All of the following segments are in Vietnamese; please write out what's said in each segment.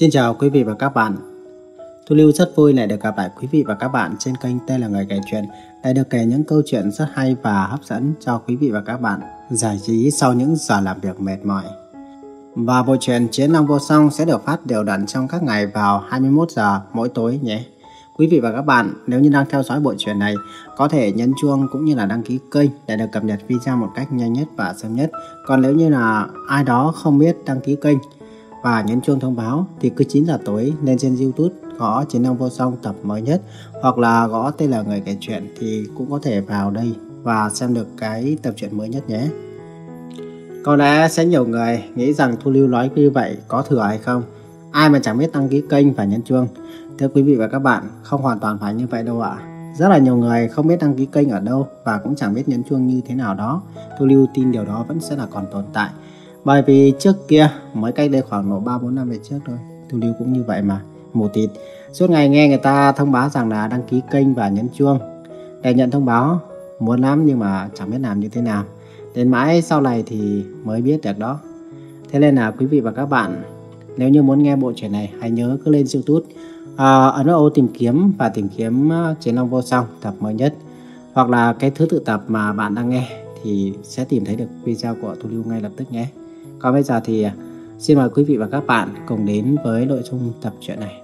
Xin chào quý vị và các bạn. Thu Lưu rất vui lại được gặp lại quý vị và các bạn trên kênh tên là Người Kể Chuyện để được kể những câu chuyện rất hay và hấp dẫn cho quý vị và các bạn, giải trí sau những giờ làm việc mệt mỏi. Và bộ truyện Chiến Long Vô Song sẽ được phát đều đặn trong các ngày vào 21 giờ mỗi tối nhé. Quý vị và các bạn, nếu như đang theo dõi bộ truyện này, có thể nhấn chuông cũng như là đăng ký kênh để được cập nhật video một cách nhanh nhất và sớm nhất. Còn nếu như là ai đó không biết đăng ký kênh và nhấn chuông thông báo thì cứ 9 giờ tối lên trên YouTube gõ Chiến năng Vô Song tập mới nhất hoặc là gõ tên là người kể chuyện thì cũng có thể vào đây và xem được cái tập truyện mới nhất nhé. Có lẽ sẽ nhiều người nghĩ rằng Thu Lưu nói như vậy có thừa hay không. Ai mà chẳng biết đăng ký kênh và nhấn chuông. Thưa quý vị và các bạn, không hoàn toàn phải như vậy đâu ạ. Rất là nhiều người không biết đăng ký kênh ở đâu và cũng chẳng biết nhấn chuông như thế nào đó. Thu Lưu tin điều đó vẫn sẽ là còn tồn tại. Bởi vì trước kia, mới cách đây khoảng độ 3-4 năm về trước thôi, Thu Lưu cũng như vậy mà, mù tịt. Suốt ngày nghe người ta thông báo rằng là đăng ký kênh và nhấn chuông để nhận thông báo, muốn lắm nhưng mà chẳng biết làm như thế nào. Đến mãi sau này thì mới biết được đó. Thế nên là quý vị và các bạn, nếu như muốn nghe bộ truyện này, hãy nhớ cứ lên YouTube, à, ấn vào ô tìm kiếm và tìm kiếm à, Chiến Long Vô Song tập mới nhất. Hoặc là cái thứ tự tập mà bạn đang nghe thì sẽ tìm thấy được video của Thu Lưu ngay lập tức nhé. Còn bây giờ thì à, xin mời quý vị và các bạn cùng đến với nội dung tập truyện này.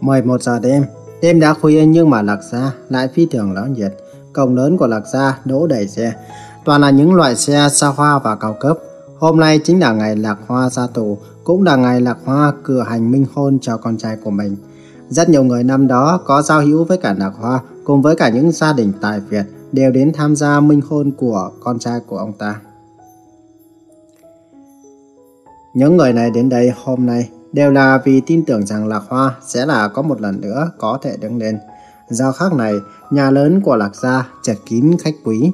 mười một giờ đêm, đêm đã khuya nhưng mà Lạc Gia lại phi thường náo nhiệt. Cổng lớn của Lạc Gia đỗ đầy xe, toàn là những loại xe xa hoa và cao cấp. Hôm nay chính là ngày Lạc Hoa ra tù, cũng là ngày Lạc Hoa cử hành minh hôn cho con trai của mình. Rất nhiều người năm đó có giao hữu với cả Lạc Hoa cùng với cả những gia đình tài Việt đều đến tham gia minh hôn của con trai của ông ta. Những người này đến đây hôm nay đều là vì tin tưởng rằng Lạc Hoa sẽ là có một lần nữa có thể đứng lên. Giao khác này, nhà lớn của Lạc Gia chật kín khách quý.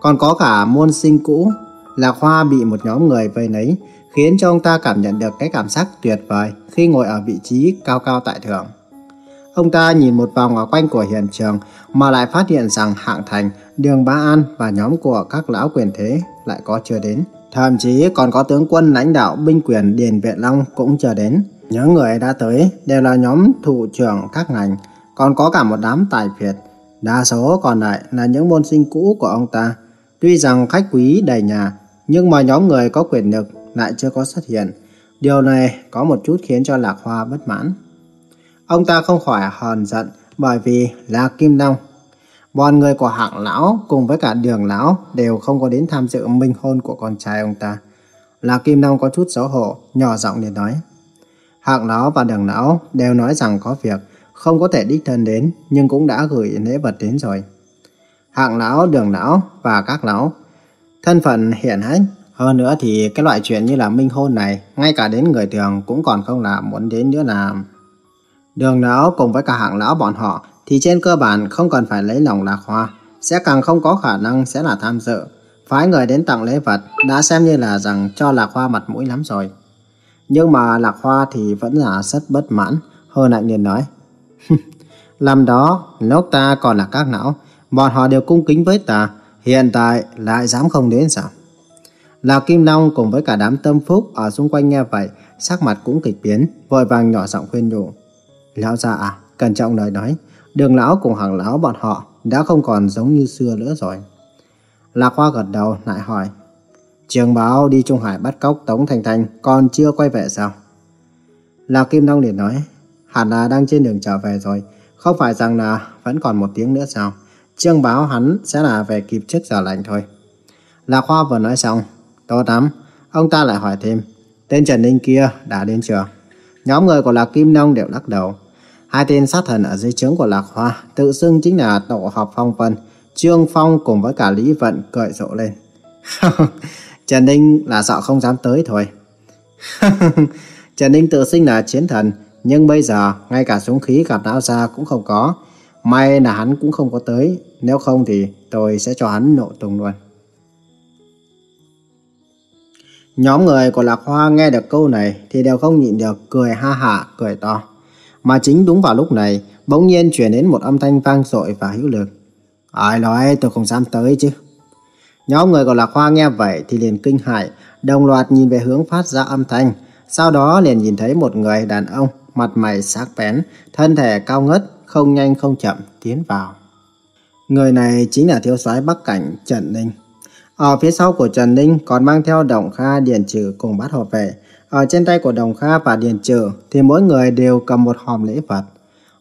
Còn có cả môn sinh cũ, Lạc Hoa bị một nhóm người vây nấy, khiến cho ông ta cảm nhận được cái cảm giác tuyệt vời khi ngồi ở vị trí cao cao tại thượng. Ông ta nhìn một vòng ở quanh của hiện trường mà lại phát hiện rằng Hạng Thành, Đường Bá An và nhóm của các lão quyền thế lại có chưa đến. Thậm chí còn có tướng quân lãnh đạo binh quyền Điền Viện Long cũng chưa đến. Những người đã tới đều là nhóm thủ trưởng các ngành, còn có cả một đám tài phiệt. Đa số còn lại là những môn sinh cũ của ông ta. Tuy rằng khách quý đầy nhà, nhưng mà nhóm người có quyền lực lại chưa có xuất hiện. Điều này có một chút khiến cho Lạc Hoa bất mãn. Ông ta không khỏi hờn giận bởi vì là Kim Long. Bọn người của hạng lão cùng với cả đường lão đều không có đến tham dự minh hôn của con trai ông ta. Là Kim Long có chút xấu hổ, nhỏ giọng để nói. Hạng lão và đường lão đều nói rằng có việc, không có thể đích thân đến, nhưng cũng đã gửi lễ vật đến rồi. Hạng lão, đường lão và các lão, thân phận hiện hách, hơn nữa thì cái loại chuyện như là minh hôn này, ngay cả đến người thường cũng còn không là muốn đến nữa là... Đường lão cùng với cả hạng lão bọn họ thì trên cơ bản không cần phải lấy lòng lạc hoa, sẽ càng không có khả năng sẽ là tham dự. Phái người đến tặng lễ vật đã xem như là rằng cho lạc hoa mặt mũi lắm rồi. Nhưng mà lạc hoa thì vẫn là rất bất mãn, hơn lạnh liền nói. Làm đó, lúc ta còn là các não, bọn họ đều cung kính với ta, hiện tại lại dám không đến sao? Lạc Kim Long cùng với cả đám tâm phúc ở xung quanh nghe vậy, sắc mặt cũng kịch biến, vội vàng nhỏ giọng khuyên nhủ. Lão già à, cẩn trọng lời nói, đường lão cùng hàng lão bọn họ đã không còn giống như xưa nữa rồi. Lạc Hoa gật đầu lại hỏi, Trường báo đi Trung Hải bắt cóc Tống Thành Thành còn chưa quay về sao? Lạc Kim Long liền nói, hẳn là đang trên đường trở về rồi, không phải rằng là vẫn còn một tiếng nữa sao? Trương báo hắn sẽ là về kịp trước giờ lành thôi. Lạc Hoa vừa nói xong, tốt lắm, ông ta lại hỏi thêm, tên Trần Ninh kia đã đến chưa? Nhóm người của Lạc Kim Long đều lắc đầu. Hai tên sát thần ở dưới trướng của Lạc Hoa tự xưng chính là tổ hợp phong vân. Trương Phong cùng với cả Lý Vận cười rộ lên. Trần Ninh là sợ không dám tới thôi. Trần Ninh tự xưng là chiến thần, nhưng bây giờ ngay cả súng khí gặp não ra cũng không có. May là hắn cũng không có tới, nếu không thì tôi sẽ cho hắn nổ tung luôn. Nhóm người của Lạc Hoa nghe được câu này thì đều không nhịn được cười ha hả, cười to. Mà chính đúng vào lúc này, bỗng nhiên truyền đến một âm thanh vang dội và hữu lực. Ai nói tôi không dám tới chứ? Nhóm người của Lạc Hoa nghe vậy thì liền kinh hãi, đồng loạt nhìn về hướng phát ra âm thanh. Sau đó liền nhìn thấy một người đàn ông, mặt mày sắc bén, thân thể cao ngất, không nhanh không chậm tiến vào. Người này chính là thiếu soái Bắc Cảnh Trần Ninh. Ở phía sau của Trần Ninh còn mang theo động Kha, Điền Trừ cùng bát hộ về. Ở trên tay của Đồng Kha và Điền Trừ thì mỗi người đều cầm một hòm lễ vật.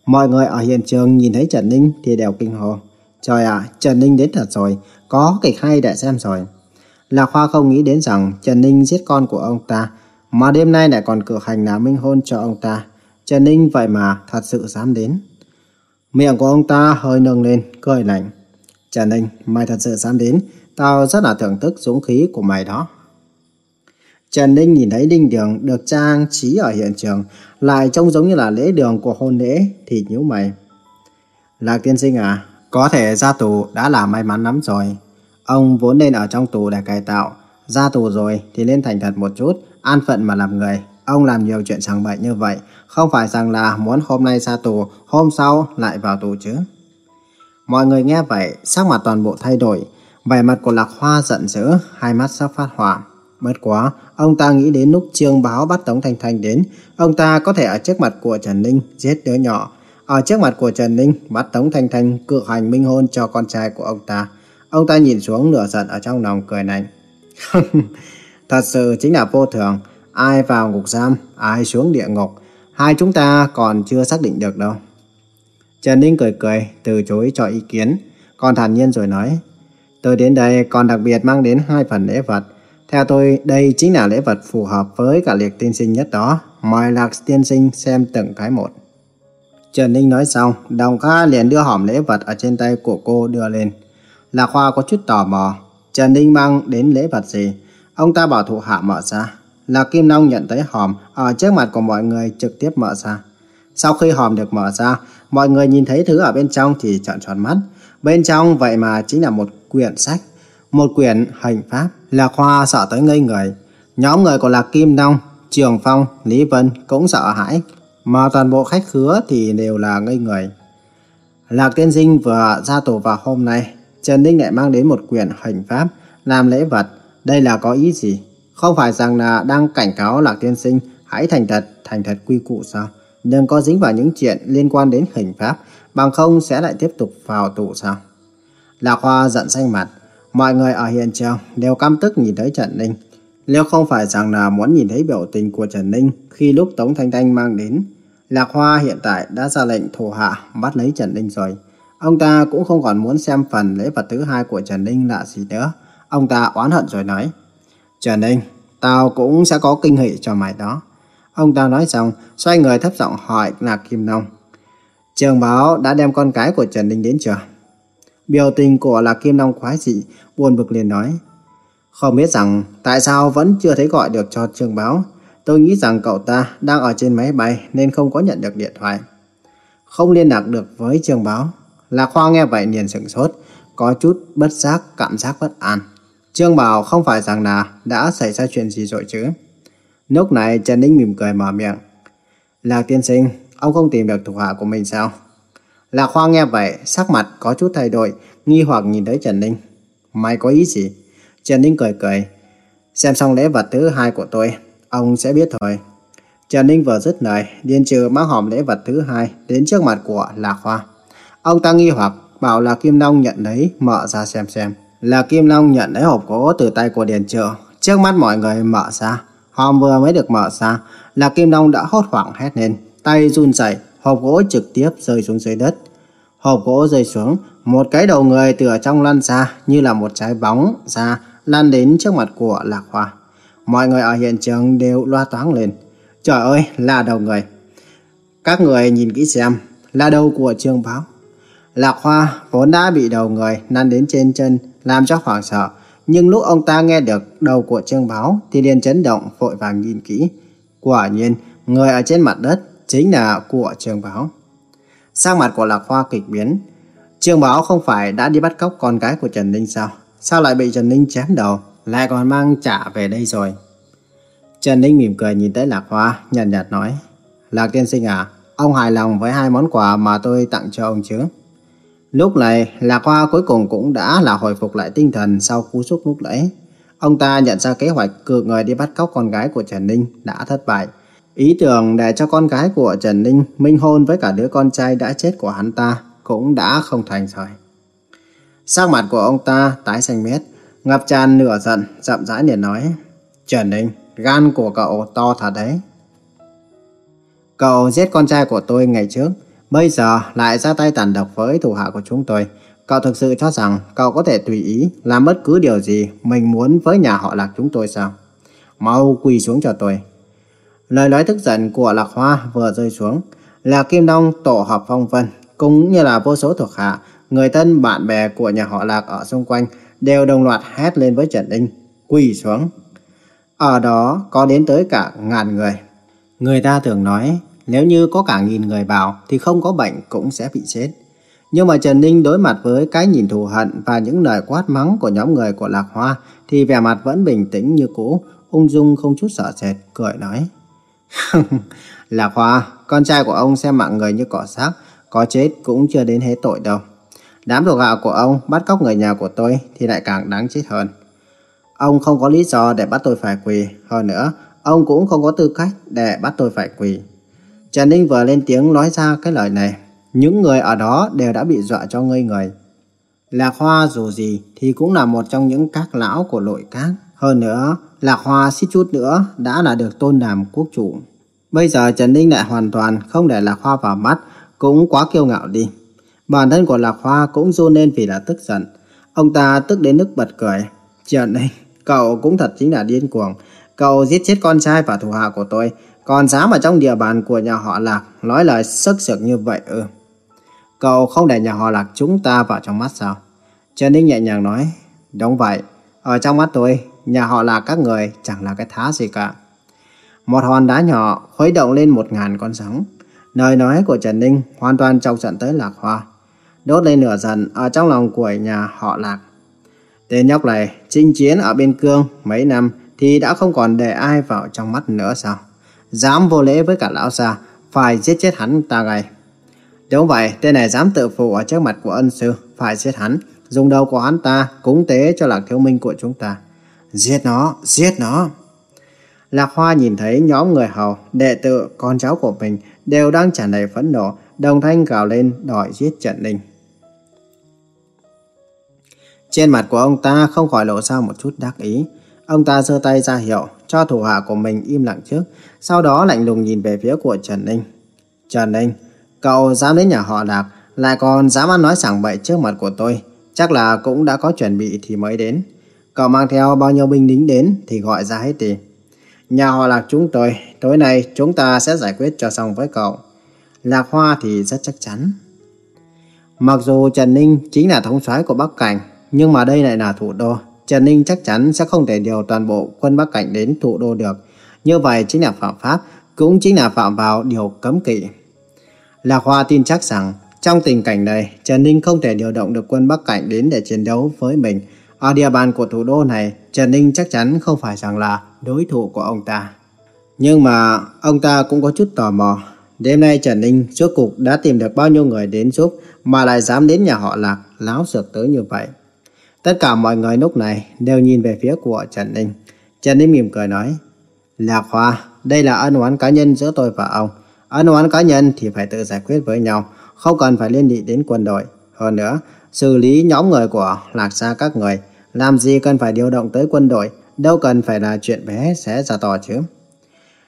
Mọi người ở hiện trường nhìn thấy Trần Ninh thì đều kinh hồn. Trời ạ, Trần Ninh đến thật rồi, có kịch hay để xem rồi. Lạc khoa không nghĩ đến rằng Trần Ninh giết con của ông ta, mà đêm nay lại còn cử hành làm minh hôn cho ông ta. Trần Ninh vậy mà thật sự dám đến. Miệng của ông ta hơi nâng lên, cười lạnh. Trần Ninh, mày thật sự dám đến, tao rất là thưởng thức dũng khí của mày đó. Trần Ninh nhìn thấy đinh đường được trang trí ở hiện trường, lại trông giống như là lễ đường của hôn lễ, thì nhíu mày. Lạc tiên sinh à, có thể ra tù đã là may mắn lắm rồi. Ông vốn nên ở trong tù để cải tạo, ra tù rồi thì nên thành thật một chút, an phận mà làm người. Ông làm nhiều chuyện sang bậy như vậy, không phải rằng là muốn hôm nay ra tù, hôm sau lại vào tù chứ. Mọi người nghe vậy, sắc mặt toàn bộ thay đổi, vẻ mặt của Lạc Hoa giận dữ, hai mắt sắp phát hỏa. Bất quá, ông ta nghĩ đến lúc Trương Báo bắt Tống Thanh Thanh đến, ông ta có thể ở trước mặt của Trần Ninh giết đứa nhỏ. Ở trước mặt của Trần Ninh bắt Tống Thanh Thanh cự hành minh hôn cho con trai của ông ta. Ông ta nhìn xuống nửa giận ở trong lòng cười lạnh. Thật sự chính là vô thường. Ai vào ngục giam, ai xuống địa ngục. Hai chúng ta còn chưa xác định được đâu. Trần Ninh cười cười, từ chối cho ý kiến. Còn thản nhiên rồi nói. Tôi đến đây còn đặc biệt mang đến hai phần lễ vật. Theo tôi, đây chính là lễ vật phù hợp với cả liệt tiên sinh nhất đó. Mời lạc tiên sinh xem từng cái một. Trần Ninh nói xong, Đồng Kha liền đưa hòm lễ vật ở trên tay của cô đưa lên. Lạc Hoa có chút tò mò. Trần Ninh mang đến lễ vật gì? Ông ta bảo thủ hạ mở ra. Lạc Kim Long nhận thấy hòm ở trước mặt của mọi người trực tiếp mở ra. Sau khi hòm được mở ra, mọi người nhìn thấy thứ ở bên trong thì trợn tròn mắt. Bên trong vậy mà chính là một quyển sách. Một quyển hành pháp. Lạc Hoa sợ tới ngây người. Nhóm người của Lạc Kim đông Trường Phong, Lý Vân cũng sợ hãi. Mà toàn bộ khách khứa thì đều là ngây người. Lạc Tiên Sinh vừa ra tù vào hôm nay. Trần Ninh lại mang đến một quyển hành pháp làm lễ vật. Đây là có ý gì? Không phải rằng là đang cảnh cáo Lạc Tiên Sinh hãy thành thật, thành thật quy củ sao? Đừng có dính vào những chuyện liên quan đến hình pháp, bằng không sẽ lại tiếp tục vào tù sao? Lạc Hoa giận xanh mặt, mọi người ở hiện trường đều căm tức nhìn thấy Trần Ninh. Nếu không phải rằng là muốn nhìn thấy biểu tình của Trần Ninh khi lúc Tống Thanh Thanh mang đến, Lạc Hoa hiện tại đã ra lệnh thủ hạ bắt lấy Trần Ninh rồi. Ông ta cũng không còn muốn xem phần lễ vật thứ hai của Trần Ninh là gì nữa. Ông ta oán hận rồi nói. Trần Ninh, tao cũng sẽ có kinh hỷ cho mày đó. Ông ta nói xong, xoay người thấp giọng hỏi Lạc Kim Nông. Trường báo đã đem con cái của Trần Ninh đến chưa? Biểu tình của Lạc Kim long khoái dị, buồn bực liền nói. Không biết rằng tại sao vẫn chưa thấy gọi được cho trường báo. Tôi nghĩ rằng cậu ta đang ở trên máy bay nên không có nhận được điện thoại. Không liên lạc được với trường báo. Lạc Hoa nghe vậy liền sửng sốt, có chút bất giác, cảm giác bất an. Trương Bảo không phải rằng là đã xảy ra chuyện gì rồi chứ. Lúc này Trần Ninh mỉm cười mở miệng. Lạc tiên sinh, ông không tìm được thủ hạ của mình sao? Lạc Hoa nghe vậy, sắc mặt có chút thay đổi, nghi hoặc nhìn thấy Trần Ninh. Mày có ý gì? Trần Ninh cười cười. Xem xong lễ vật thứ hai của tôi, ông sẽ biết thôi. Trần Ninh vừa dứt lời, Điên Trừ mang hòm lễ vật thứ hai đến trước mặt của Lạc Hoa. Ông ta nghi hoặc bảo là Kim Long nhận lấy, mở ra xem xem. Là Kim Long nhận lấy hộp gỗ từ tay của Điền Trừ. Trước mắt mọi người mở ra. Hòm vừa mới được mở ra, là Kim Long đã hốt hoảng hét lên. Tay run rẩy, hộp gỗ trực tiếp rơi xuống dưới đất. Hộp gỗ rơi xuống, một cái đầu người từ ở trong lăn ra như là một trái bóng ra lăn đến trước mặt của Lạc Hoa. Mọi người ở hiện trường đều loa toáng lên. Trời ơi, là đầu người. Các người nhìn kỹ xem, là đầu của Trương Báo. Lạc Hoa vốn đã bị đầu người lăn đến trên chân, làm cho hoảng sợ. Nhưng lúc ông ta nghe được đầu của Trương Báo thì liền chấn động vội vàng nhìn kỹ. Quả nhiên, người ở trên mặt đất chính là của Trương Báo. Sang mặt của Lạc Hoa kịch biến. Trương Báo không phải đã đi bắt cóc con gái của Trần Ninh sao? Sao lại bị Trần Ninh chém đầu, lại còn mang trả về đây rồi? Trần Ninh mỉm cười nhìn tới Lạc Hoa, nhàn nhạt, nhạt nói. Lạc tiên sinh à, ông hài lòng với hai món quà mà tôi tặng cho ông chứ? Lúc này, Lạc Hoa cuối cùng cũng đã là hồi phục lại tinh thần sau cú sốc lúc nãy. Ông ta nhận ra kế hoạch cử người đi bắt cóc con gái của Trần Ninh đã thất bại. Ý tưởng để cho con gái của Trần Ninh minh hôn với cả đứa con trai đã chết của hắn ta cũng đã không thành rồi. Sắc mặt của ông ta tái xanh mét, ngập tràn nửa giận, chậm rãi liền nói. Trần Ninh, gan của cậu to thật đấy. Cậu giết con trai của tôi ngày trước, bây giờ lại ra tay tàn độc với thủ hạ của chúng tôi. Cậu thực sự cho rằng cậu có thể tùy ý làm bất cứ điều gì mình muốn với nhà họ lạc chúng tôi sao? Mau quỳ xuống cho tôi. Lời nói tức giận của Lạc Hoa vừa rơi xuống, là Kim Đông tổ hợp phong vân, cũng như là vô số thuộc hạ, người thân bạn bè của nhà họ Lạc ở xung quanh đều đồng loạt hét lên với Trần Ninh, quỳ xuống. Ở đó có đến tới cả ngàn người. Người ta thường nói, nếu như có cả nghìn người vào thì không có bệnh cũng sẽ bị chết. Nhưng mà Trần Ninh đối mặt với cái nhìn thù hận và những lời quát mắng của nhóm người của Lạc Hoa thì vẻ mặt vẫn bình tĩnh như cũ, ung dung không chút sợ sệt, cười nói. Lạc Hoa, con trai của ông xem mạng người như cỏ xác, có chết cũng chưa đến hết tội đâu. Đám thuộc hạ của ông bắt cóc người nhà của tôi thì lại càng đáng chết hơn. Ông không có lý do để bắt tôi phải quỳ, hơn nữa, ông cũng không có tư cách để bắt tôi phải quỳ. Trần Ninh vừa lên tiếng nói ra cái lời này, những người ở đó đều đã bị dọa cho ngây người. Lạc Hoa dù gì thì cũng là một trong những các lão của nội các. Hơn nữa, Lạc Hoa xích chút nữa đã là được tôn làm quốc chủ. Bây giờ Trần Ninh lại hoàn toàn không để Lạc Hoa vào mắt, cũng quá kiêu ngạo đi. Bản thân của Lạc Hoa cũng run lên vì là tức giận. Ông ta tức đến nước bật cười. Trần Ninh, cậu cũng thật chính là điên cuồng. Cậu giết chết con trai và thủ hạ của tôi, còn dám ở trong địa bàn của nhà họ Lạc nói lời sức sực như vậy ư. Cậu không để nhà họ Lạc chúng ta vào trong mắt sao? Trần Ninh nhẹ nhàng nói, đúng vậy, ở trong mắt tôi, nhà họ là các người chẳng là cái thá gì cả. Một hòn đá nhỏ khuấy động lên một ngàn con sóng. Lời nói của Trần Ninh hoàn toàn trong giận tới Lạc Hoa. Đốt lên nửa dần ở trong lòng của nhà họ Lạc. Tên nhóc này chinh chiến ở bên cương mấy năm thì đã không còn để ai vào trong mắt nữa sao? Dám vô lễ với cả lão già, phải giết chết hắn ta ngay. Đúng vậy, tên này dám tự phụ ở trước mặt của ân sư, phải giết hắn. Dùng đầu của hắn ta cúng tế cho lạc thiếu minh của chúng ta. Giết nó, giết nó. Lạc Hoa nhìn thấy nhóm người hầu, đệ tử, con cháu của mình đều đang tràn đầy phẫn nộ, đồng thanh gào lên đòi giết Trần Ninh. Trên mặt của ông ta không khỏi lộ ra một chút đắc ý. Ông ta giơ tay ra hiệu cho thủ hạ của mình im lặng trước, sau đó lạnh lùng nhìn về phía của Trần Ninh. Trần Ninh, cậu dám đến nhà họ Lạc, lại còn dám ăn nói sảng bậy trước mặt của tôi. Chắc là cũng đã có chuẩn bị thì mới đến. Cậu mang theo bao nhiêu binh lính đến thì gọi ra hết đi. Nhà họ Lạc chúng tôi, tối nay chúng ta sẽ giải quyết cho xong với cậu. Lạc Hoa thì rất chắc chắn. Mặc dù Trần Ninh chính là thống soái của Bắc Cảnh, nhưng mà đây lại là thủ đô. Trần Ninh chắc chắn sẽ không thể điều toàn bộ quân Bắc Cảnh đến thủ đô được. Như vậy chính là phạm pháp, cũng chính là phạm vào điều cấm kỵ. Lạc Hoa tin chắc rằng trong tình cảnh này, Trần Ninh không thể điều động được quân Bắc Cảnh đến để chiến đấu với mình. Ở địa bàn của thủ đô này, Trần Ninh chắc chắn không phải rằng là đối thủ của ông ta. Nhưng mà ông ta cũng có chút tò mò. Đêm nay Trần Ninh suốt cục đã tìm được bao nhiêu người đến giúp mà lại dám đến nhà họ Lạc láo sược tới như vậy. Tất cả mọi người lúc này đều nhìn về phía của Trần Ninh. Trần Ninh mỉm cười nói, Lạc Hoa, đây là ân oán cá nhân giữa tôi và ông. Ân oán cá nhân thì phải tự giải quyết với nhau, không cần phải liên lụy đến quân đội. Hơn nữa, xử lý nhóm người của Lạc Gia các người, làm gì cần phải điều động tới quân đội, đâu cần phải là chuyện bé sẽ ra to chứ.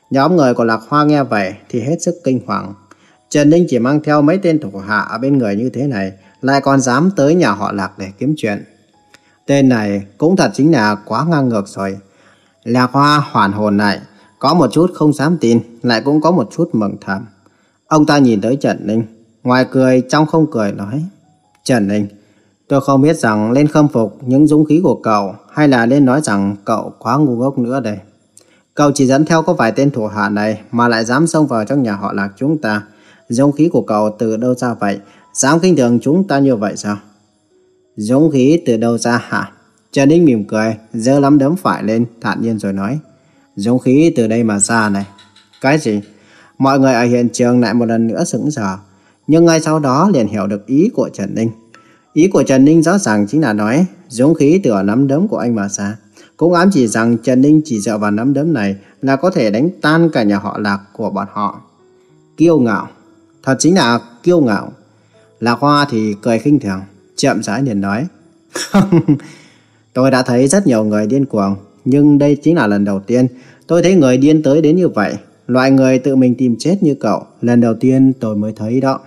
Nhóm người của Lạc Hoa nghe vậy thì hết sức kinh hoàng. Trần Ninh chỉ mang theo mấy tên thủ hạ ở bên người như thế này, lại còn dám tới nhà họ Lạc để kiếm chuyện. Tên này cũng thật chính là quá ngang ngược rồi. Lạc Hoa hoàn hồn lại, có một chút không dám tin, lại cũng có một chút mừng thầm. Ông ta nhìn tới Trần Ninh, ngoài cười trong không cười nói. Trần Ninh, tôi không biết rằng lên khâm phục những dũng khí của cậu hay là lên nói rằng cậu quá ngu ngốc nữa đây. Cậu chỉ dẫn theo có vài tên thủ hạ này mà lại dám xông vào trong nhà họ lạc chúng ta. Dũng khí của cậu từ đâu ra vậy? Dám kinh thường chúng ta như vậy sao? Dũng khí từ đâu ra hả? Trần Ninh mỉm cười, giơ lắm đấm phải lên, thản nhiên rồi nói. Dũng khí từ đây mà ra này. Cái gì? Mọi người ở hiện trường lại một lần nữa sững sờ. Nhưng ngay sau đó liền hiểu được ý của Trần Ninh. Ý của Trần Ninh rõ ràng chính là nói dũng khí từ ở nắm đấm của anh mà ra. Cũng ám chỉ rằng Trần Ninh chỉ dựa vào nắm đấm này là có thể đánh tan cả nhà họ Lạc của bọn họ. Kiêu ngạo, thật chính là kiêu ngạo. Lạc Hoa thì cười khinh thường, chậm rãi liền nói. tôi đã thấy rất nhiều người điên cuồng, nhưng đây chính là lần đầu tiên tôi thấy người điên tới đến như vậy. Loại người tự mình tìm chết như cậu, lần đầu tiên tôi mới thấy đó.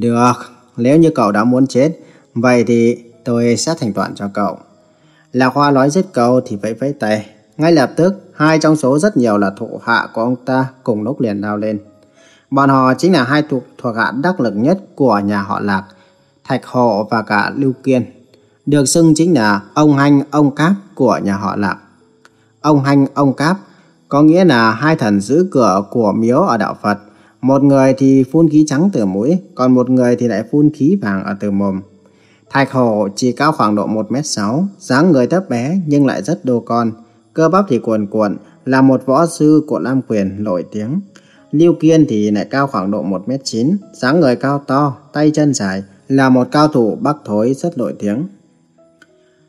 Được, nếu như cậu đã muốn chết, vậy thì tôi sẽ thành toàn cho cậu. Lạc Hoa nói dứt câu thì vẫy vẫy tay. Ngay lập tức, hai trong số rất nhiều là thủ hạ của ông ta cùng lúc liền lao lên. Bọn họ chính là hai thuộc, thuộc hạ đắc lực nhất của nhà họ Lạc, Thạch Hộ và cả Lưu Kiên. Được xưng chính là ông Hanh, ông Cáp của nhà họ Lạc. Ông Hanh, ông Cáp có nghĩa là hai thần giữ cửa của miếu ở đạo Phật. Một người thì phun khí trắng từ mũi, còn một người thì lại phun khí vàng ở từ mồm. Thạch hổ chỉ cao khoảng độ 1m6, dáng người thấp bé nhưng lại rất đô con. Cơ bắp thì cuồn cuộn, là một võ sư của Lam Quyền nổi tiếng. Lưu Kiên thì lại cao khoảng độ 1m9, dáng người cao to, tay chân dài, là một cao thủ bắc thối rất nổi tiếng.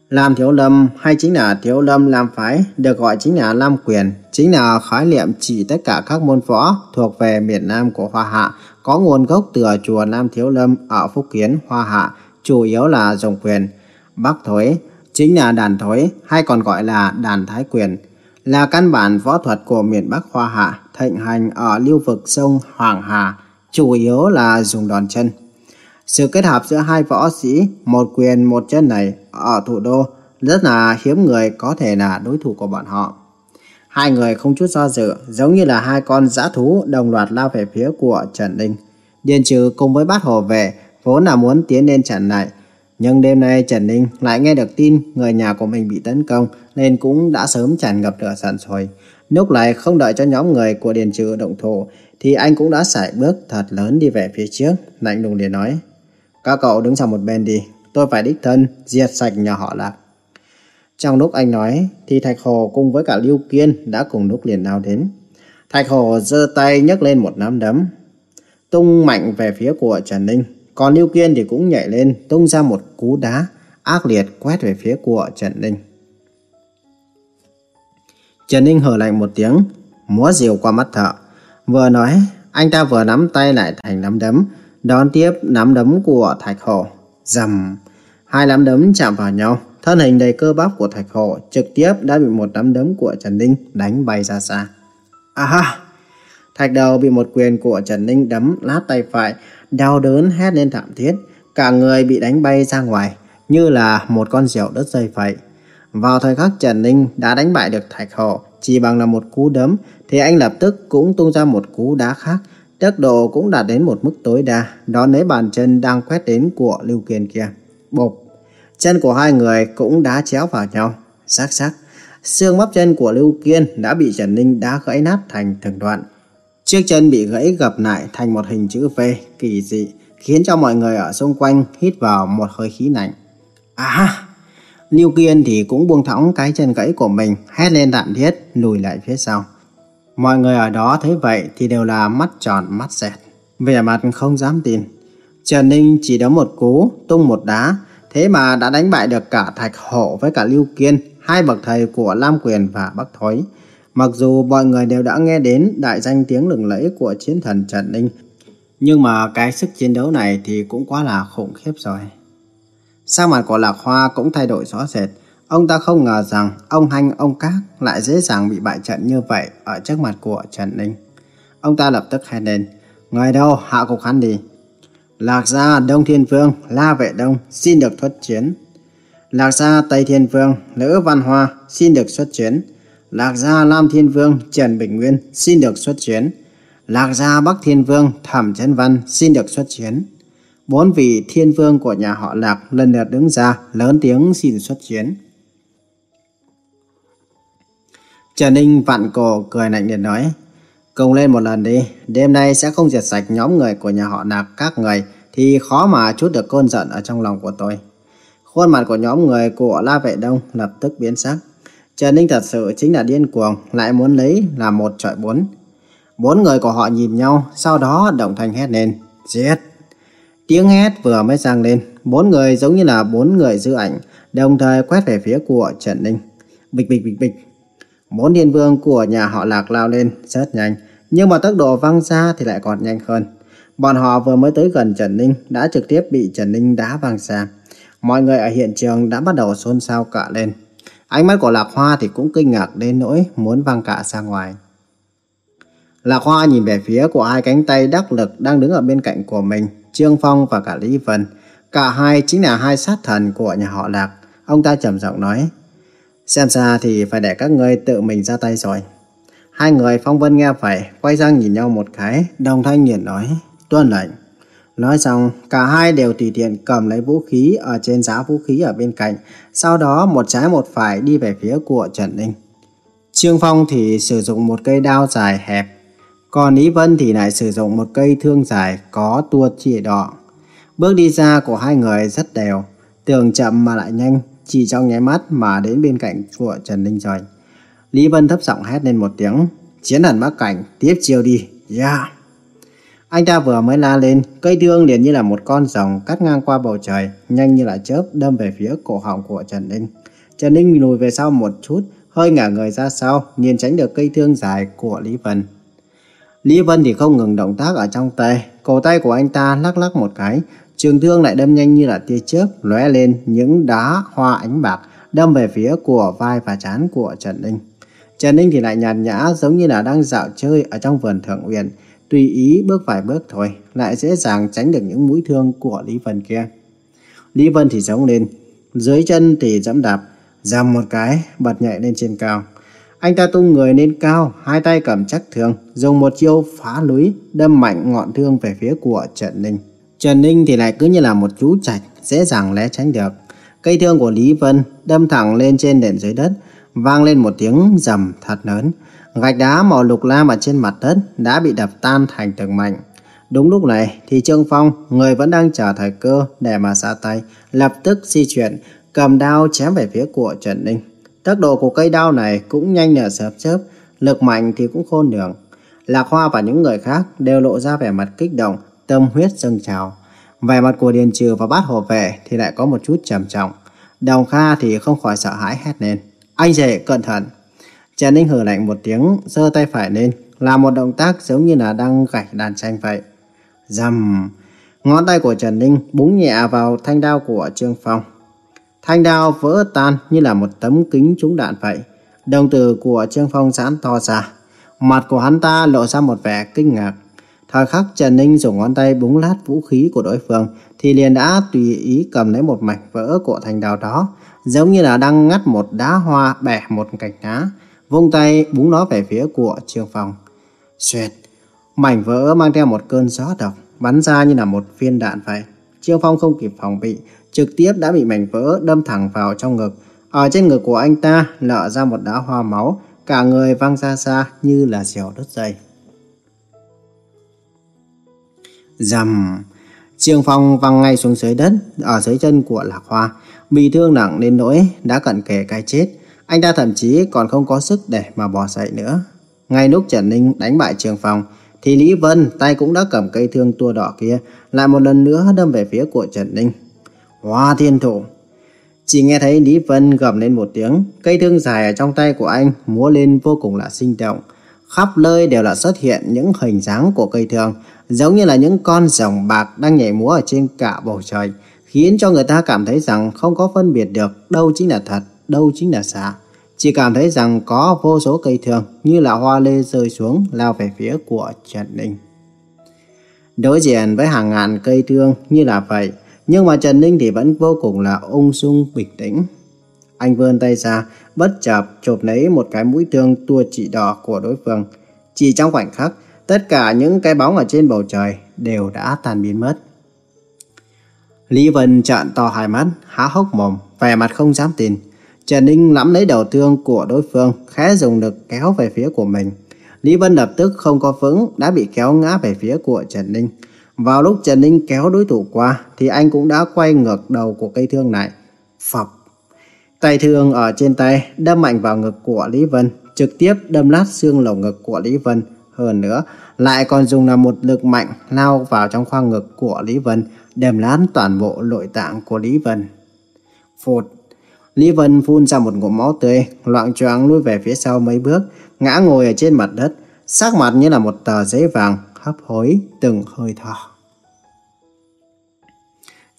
Lam Thiếu Lâm hay chính là Thiếu Lâm Lam Phái được gọi chính là Lam Quyền, chính là khái niệm chỉ tất cả các môn võ thuộc về miền Nam của Hoa Hạ, có nguồn gốc từ chùa Lam Thiếu Lâm ở Phúc Kiến, Hoa Hạ, chủ yếu là dòng quyền. Bắc Thối chính là đàn thối hay còn gọi là đàn thái quyền, là căn bản võ thuật của miền Bắc Hoa Hạ, thịnh hành ở lưu vực sông Hoàng Hà, chủ yếu là dùng đòn chân. Sự kết hợp giữa hai võ sĩ, một quyền một chân này ở thủ đô rất là hiếm người có thể là đối thủ của bọn họ. Hai người không chút do dự, giống như là hai con dã thú đồng loạt lao về phía của Trần Ninh. Điền trừ cùng với bát hồ vệ vốn là muốn tiến lên chặn lại. Nhưng đêm nay Trần Ninh lại nghe được tin người nhà của mình bị tấn công nên cũng đã sớm tràn ngập lửa giận rồi. Lúc này không đợi cho nhóm người của Điền Trừ động thổ thì anh cũng đã sải bước thật lớn đi về phía trước, lạnh lùng để nói. Các cậu đứng sang một bên đi, tôi phải đích thân diệt sạch nhà họ Lạc. Trong lúc anh nói thì Thạch Hồ cùng với cả Lưu Kiên đã cùng lúc liền lao đến. Thạch Hồ giơ tay nhấc lên một nắm đấm, tung mạnh về phía của Trần Ninh. Còn Lưu Kiên thì cũng nhảy lên tung ra một cú đá ác liệt quét về phía của Trần Ninh. Trần Ninh hờ lạnh một tiếng, múa diều qua mắt thợ. Vừa nói, anh ta vừa nắm tay lại thành nắm đấm, đón tiếp nắm đấm của Thạch Hổ. Dầm, hai nắm đấm chạm vào nhau, thân hình đầy cơ bắp của Thạch Hổ trực tiếp đã bị một nắm đấm của Trần Ninh đánh bay ra xa. À ha! Thạch đầu bị một quyền của Trần Ninh đấm lát tay phải, đau đớn hét lên thảm thiết, cả người bị đánh bay ra ngoài, như là một con diều đất rơi vậy. Vào thời khắc Trần Ninh đã đánh bại được Thạch Hổ chỉ bằng là một cú đấm, thì anh lập tức cũng tung ra một cú đá khác, tốc độ cũng đạt đến một mức tối đa, đón lấy bàn chân đang quét đến của Lưu Kiên kia. Bộp! Chân của hai người cũng đá chéo vào nhau, sắc sắc. Xương bắp chân của Lưu Kiên đã bị Trần Ninh đá gãy nát thành từng đoạn. Chiếc chân bị gãy gập lại thành một hình chữ V kỳ dị, khiến cho mọi người ở xung quanh hít vào một hơi khí lạnh. À! Lưu Kiên thì cũng buông thõng cái chân gãy của mình, hét lên đạn thiết, lùi lại phía sau. Mọi người ở đó thấy vậy thì đều là mắt tròn mắt dẹt, vẻ mặt không dám tin. Trần Ninh chỉ đấm một cú, tung một đá, thế mà đã đánh bại được cả Thạch Hổ với cả Lưu Kiên, hai bậc thầy của Lam Quyền và Bắc Thối. Mặc dù mọi người đều đã nghe đến đại danh tiếng lừng lẫy của chiến thần Trần Ninh, nhưng mà cái sức chiến đấu này thì cũng quá là khủng khiếp rồi. Sang mặt của Lạc Hoa cũng thay đổi rõ rệt. Ông ta không ngờ rằng ông Hanh, ông Các lại dễ dàng bị bại trận như vậy ở trước mặt của Trần Ninh. Ông ta lập tức hét lên, người đâu hạ cục hắn đi. Lạc gia Đông Thiên Vương, La Vệ Đông xin được xuất chiến. Lạc gia Tây Thiên Vương, Lữ Văn Hoa xin được xuất chiến. Lạc gia Lam Thiên Vương Trần Bình Nguyên xin được xuất chiến. Lạc gia Bắc Thiên Vương Thẩm Trấn Văn xin được xuất chiến. Bốn vị thiên vương của nhà họ Lạc lần lượt đứng ra lớn tiếng xin xuất chiến. Trần Ninh vặn cổ cười lạnh điện nói Cùng lên một lần đi, đêm nay sẽ không diệt sạch nhóm người của nhà họ nạp các người thì khó mà chút được cơn giận ở trong lòng của tôi. Khuôn mặt của nhóm người của La Vệ Đông lập tức biến sắc. Trần Ninh thật sự chính là điên cuồng, lại muốn lấy là một trọi bốn. Bốn người của họ nhìn nhau, sau đó động thanh hét lên, giết. Tiếng hét vừa mới sang lên, bốn người giống như là bốn người giữ ảnh, đồng thời quét về phía của Trần Ninh. Bịch bịch bịch bịch. Bốn thiên vương của nhà họ Lạc lao lên rất nhanh, nhưng mà tốc độ văng ra thì lại còn nhanh hơn. Bọn họ vừa mới tới gần Trần Ninh đã trực tiếp bị Trần Ninh đá văng xa. Mọi người ở hiện trường đã bắt đầu xôn xao cả lên. Ánh mắt của Lạc Hoa thì cũng kinh ngạc đến nỗi muốn văng cả ra ngoài. Lạc Hoa nhìn về phía của hai cánh tay đắc lực đang đứng ở bên cạnh của mình, Trương Phong và cả Lý Vân. Cả hai chính là hai sát thần của nhà họ Lạc. Ông ta trầm giọng nói, xem ra thì phải để các ngươi tự mình ra tay rồi. Hai người Phong Vân nghe vậy, quay sang nhìn nhau một cái, đồng thanh nhiệt nói, tuân lệnh. Nói xong, cả hai đều tùy tiện cầm lấy vũ khí ở trên giá vũ khí ở bên cạnh, sau đó một trái một phải đi về phía của Trần Ninh. Trương Phong thì sử dụng một cây đao dài hẹp, còn Lý Vân thì lại sử dụng một cây thương dài có tua chỉ đỏ. Bước đi ra của hai người rất đều, tưởng chậm mà lại nhanh, chỉ trong nháy mắt mà đến bên cạnh của Trần Ninh rồi. Lý Vân thấp giọng hét lên một tiếng, chiến hẳn mắc cảnh, tiếp chiêu đi, yeah. Anh ta vừa mới la lên, cây thương liền như là một con rồng cắt ngang qua bầu trời, nhanh như là chớp đâm về phía cổ họng của Trần Ninh. Trần Ninh lùi về sau một chút, hơi ngả người ra sau, nhìn tránh được cây thương dài của Lý Vân. Lý Vân thì không ngừng động tác ở trong tay, cổ tay của anh ta lắc lắc một cái, trường thương lại đâm nhanh như là tia chớp, lóe lên những đá hoa ánh bạc, đâm về phía của vai và trán của Trần Ninh. Trần Ninh thì lại nhàn nhã giống như là đang dạo chơi ở trong vườn thượng uyển, tùy ý bước vài bước thôi, lại dễ dàng tránh được những mũi thương của Lý Vân kia. Lý Vân thì giống lên, dưới chân thì dẫm đạp, dầm một cái, bật nhảy lên trên cao. Anh ta tung người lên cao, hai tay cầm chắc thương, dùng một chiêu phá lưới, đâm mạnh ngọn thương về phía của Trần Ninh. Trần Ninh thì lại cứ như là một chú chạch dễ dàng né tránh được. Cây thương của Lý Vân đâm thẳng lên trên nền dưới đất, vang lên một tiếng rầm thật lớn. Gạch đá màu lục lam ở trên mặt đất đã bị đập tan thành từng mảnh. Đúng lúc này thì Trương Phong, người vẫn đang chờ thời cơ để mà ra tay, lập tức di chuyển, cầm đao chém về phía của Trần Ninh. Tốc độ của cây đao này cũng nhanh nở sớp chớp, lực mạnh thì cũng khôn đường. Lạc Hoa và những người khác đều lộ ra vẻ mặt kích động, tâm huyết dâng trào. Vẻ mặt của Điền Trừ và bát hộ vệ thì lại có một chút trầm trọng. Đồng Kha thì không khỏi sợ hãi hét lên. Anh rể, cẩn thận. Trần Ninh hử lạnh một tiếng, giơ tay phải lên, làm một động tác giống như là đang gạch đàn tranh vậy. Dầm! Ngón tay của Trần Ninh búng nhẹ vào thanh đao của Trương Phong. Thanh đao vỡ tan như là một tấm kính trúng đạn vậy. Đồng tử của Trương Phong giãn to ra. Mặt của hắn ta lộ ra một vẻ kinh ngạc. Thời khắc Trần Ninh dùng ngón tay búng lát vũ khí của đối phương thì liền đã tùy ý cầm lấy một mảnh vỡ của thành đào đó, giống như là đang ngắt một đá hoa bẻ một cành đá, vung tay búng nó về phía của Trương Phong. Xuyệt, mảnh vỡ mang theo một cơn gió độc, bắn ra như là một viên đạn vậy. Trương Phong không kịp phòng bị, trực tiếp đã bị mảnh vỡ đâm thẳng vào trong ngực. Ở trên ngực của anh ta lở ra một đá hoa máu, cả người văng ra xa như là diều đứt dây. Dầm! Trương Phong văng ngay xuống dưới đất, ở dưới chân của Lạc Hoa, bị thương nặng đến nỗi đã cận kề cái chết. Anh ta thậm chí còn không có sức để mà bò dậy nữa. Ngay lúc Trần Ninh đánh bại Trương Phong, thì Lý Vân tay cũng đã cầm cây thương tua đỏ kia, lại một lần nữa đâm về phía của Trần Ninh. Hoa thiên thủ! Chỉ nghe thấy Lý Vân gầm lên một tiếng, cây thương dài ở trong tay của anh múa lên vô cùng là sinh động. Khắp nơi đều là xuất hiện những hình dáng của cây thương, giống như là những con rồng bạc đang nhảy múa ở trên cả bầu trời, khiến cho người ta cảm thấy rằng không có phân biệt được đâu chính là thật, đâu chính là giả. Chỉ cảm thấy rằng có vô số cây thương như là hoa lê rơi xuống lao về phía của Trần Ninh. Đối diện với hàng ngàn cây thương như là vậy, nhưng mà Trần Ninh thì vẫn vô cùng là ung dung bình tĩnh. Anh vươn tay ra, bất chợt chộp lấy một cái mũi thương tua chỉ đỏ của đối phương. Chỉ trong khoảnh khắc, tất cả những cái bóng ở trên bầu trời đều đã tan biến mất. Lý Vân trợn to hai mắt, há hốc mồm, vẻ mặt không dám tin. Trần Ninh nắm lấy đầu thương của đối phương, khẽ dùng lực kéo về phía của mình. Lý Vân lập tức không có vững, đã bị kéo ngã về phía của Trần Ninh. Vào lúc Trần Ninh kéo đối thủ qua, thì anh cũng đã quay ngược đầu của cây thương này. Phập! Tay thương ở trên tay đâm mạnh vào ngực của Lý Vân, trực tiếp đâm lát xương lồng ngực của Lý Vân. Hơn nữa, lại còn dùng là một lực mạnh lao vào trong khoang ngực của Lý Vân, đèm lán toàn bộ nội tạng của Lý Vân. Phụt, Lý Vân phun ra một ngụm máu tươi, loạn choạng lùi về phía sau mấy bước, ngã ngồi ở trên mặt đất, sắc mặt như là một tờ giấy vàng, hấp hối từng hơi thở.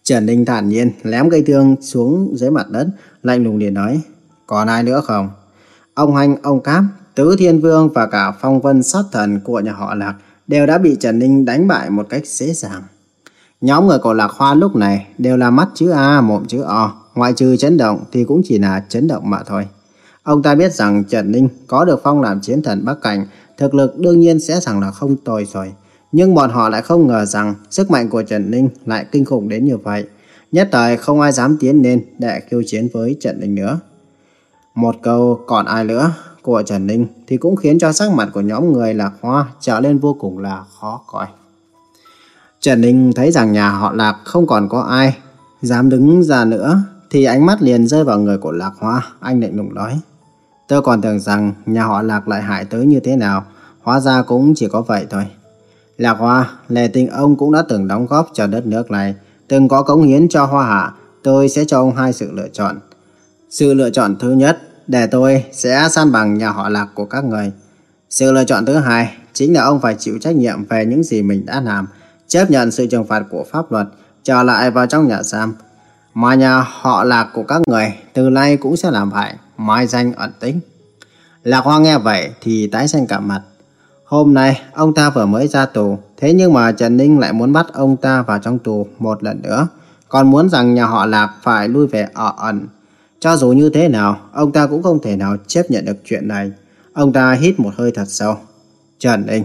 Trần Ninh thản nhiên lém cây thương xuống dưới mặt đất, lạnh lùng liền nói, còn ai nữa không? Ông Hành, ông Cáp, Tứ Thiên Vương và cả phong vân sát thần của nhà họ Lạc đều đã bị Trần Ninh đánh bại một cách dễ dàng. Nhóm người của Lạc Hoa lúc này đều là mắt chữ A, mộm chữ O, ngoại trừ chấn động thì cũng chỉ là chấn động mà thôi. Ông ta biết rằng Trần Ninh có được phong làm chiến thần Bắc Cảnh, thực lực đương nhiên sẽ rằng là không tồi rồi. Nhưng bọn họ lại không ngờ rằng sức mạnh của Trần Ninh lại kinh khủng đến như vậy. Nhất thời không ai dám tiến lên để khiêu chiến với Trần Ninh nữa. Một câu còn ai nữa của Trần Ninh thì cũng khiến cho sắc mặt của nhóm người Lạc Hoa trở lên vô cùng là khó coi. Trần Ninh thấy rằng nhà họ Lạc không còn có ai dám đứng ra nữa thì ánh mắt liền rơi vào người của Lạc Hoa, anh lạnh lùng nói. Tôi còn tưởng rằng nhà họ Lạc lại hại tới như thế nào, hóa ra cũng chỉ có vậy thôi. Lạc Hoa, lệ tình ông cũng đã từng đóng góp cho đất nước này, từng có cống hiến cho Hoa Hạ, tôi sẽ cho ông hai sự lựa chọn. Sự lựa chọn thứ nhất, để tôi sẽ san bằng nhà họ Lạc của các người. Sự lựa chọn thứ hai, chính là ông phải chịu trách nhiệm về những gì mình đã làm, chấp nhận sự trừng phạt của pháp luật, trở lại vào trong nhà giam. Mà nhà họ Lạc của các người từ nay cũng sẽ làm vậy, mai danh ẩn tính. Lạc Hoa nghe vậy thì tái xanh cả mặt. Hôm nay ông ta vừa mới ra tù, thế nhưng mà Trần Ninh lại muốn bắt ông ta vào trong tù một lần nữa, còn muốn rằng nhà họ Lạc phải lui về ở ẩn. Cho dù như thế nào, ông ta cũng không thể nào chấp nhận được chuyện này. Ông ta hít một hơi thật sâu. Trần Ninh,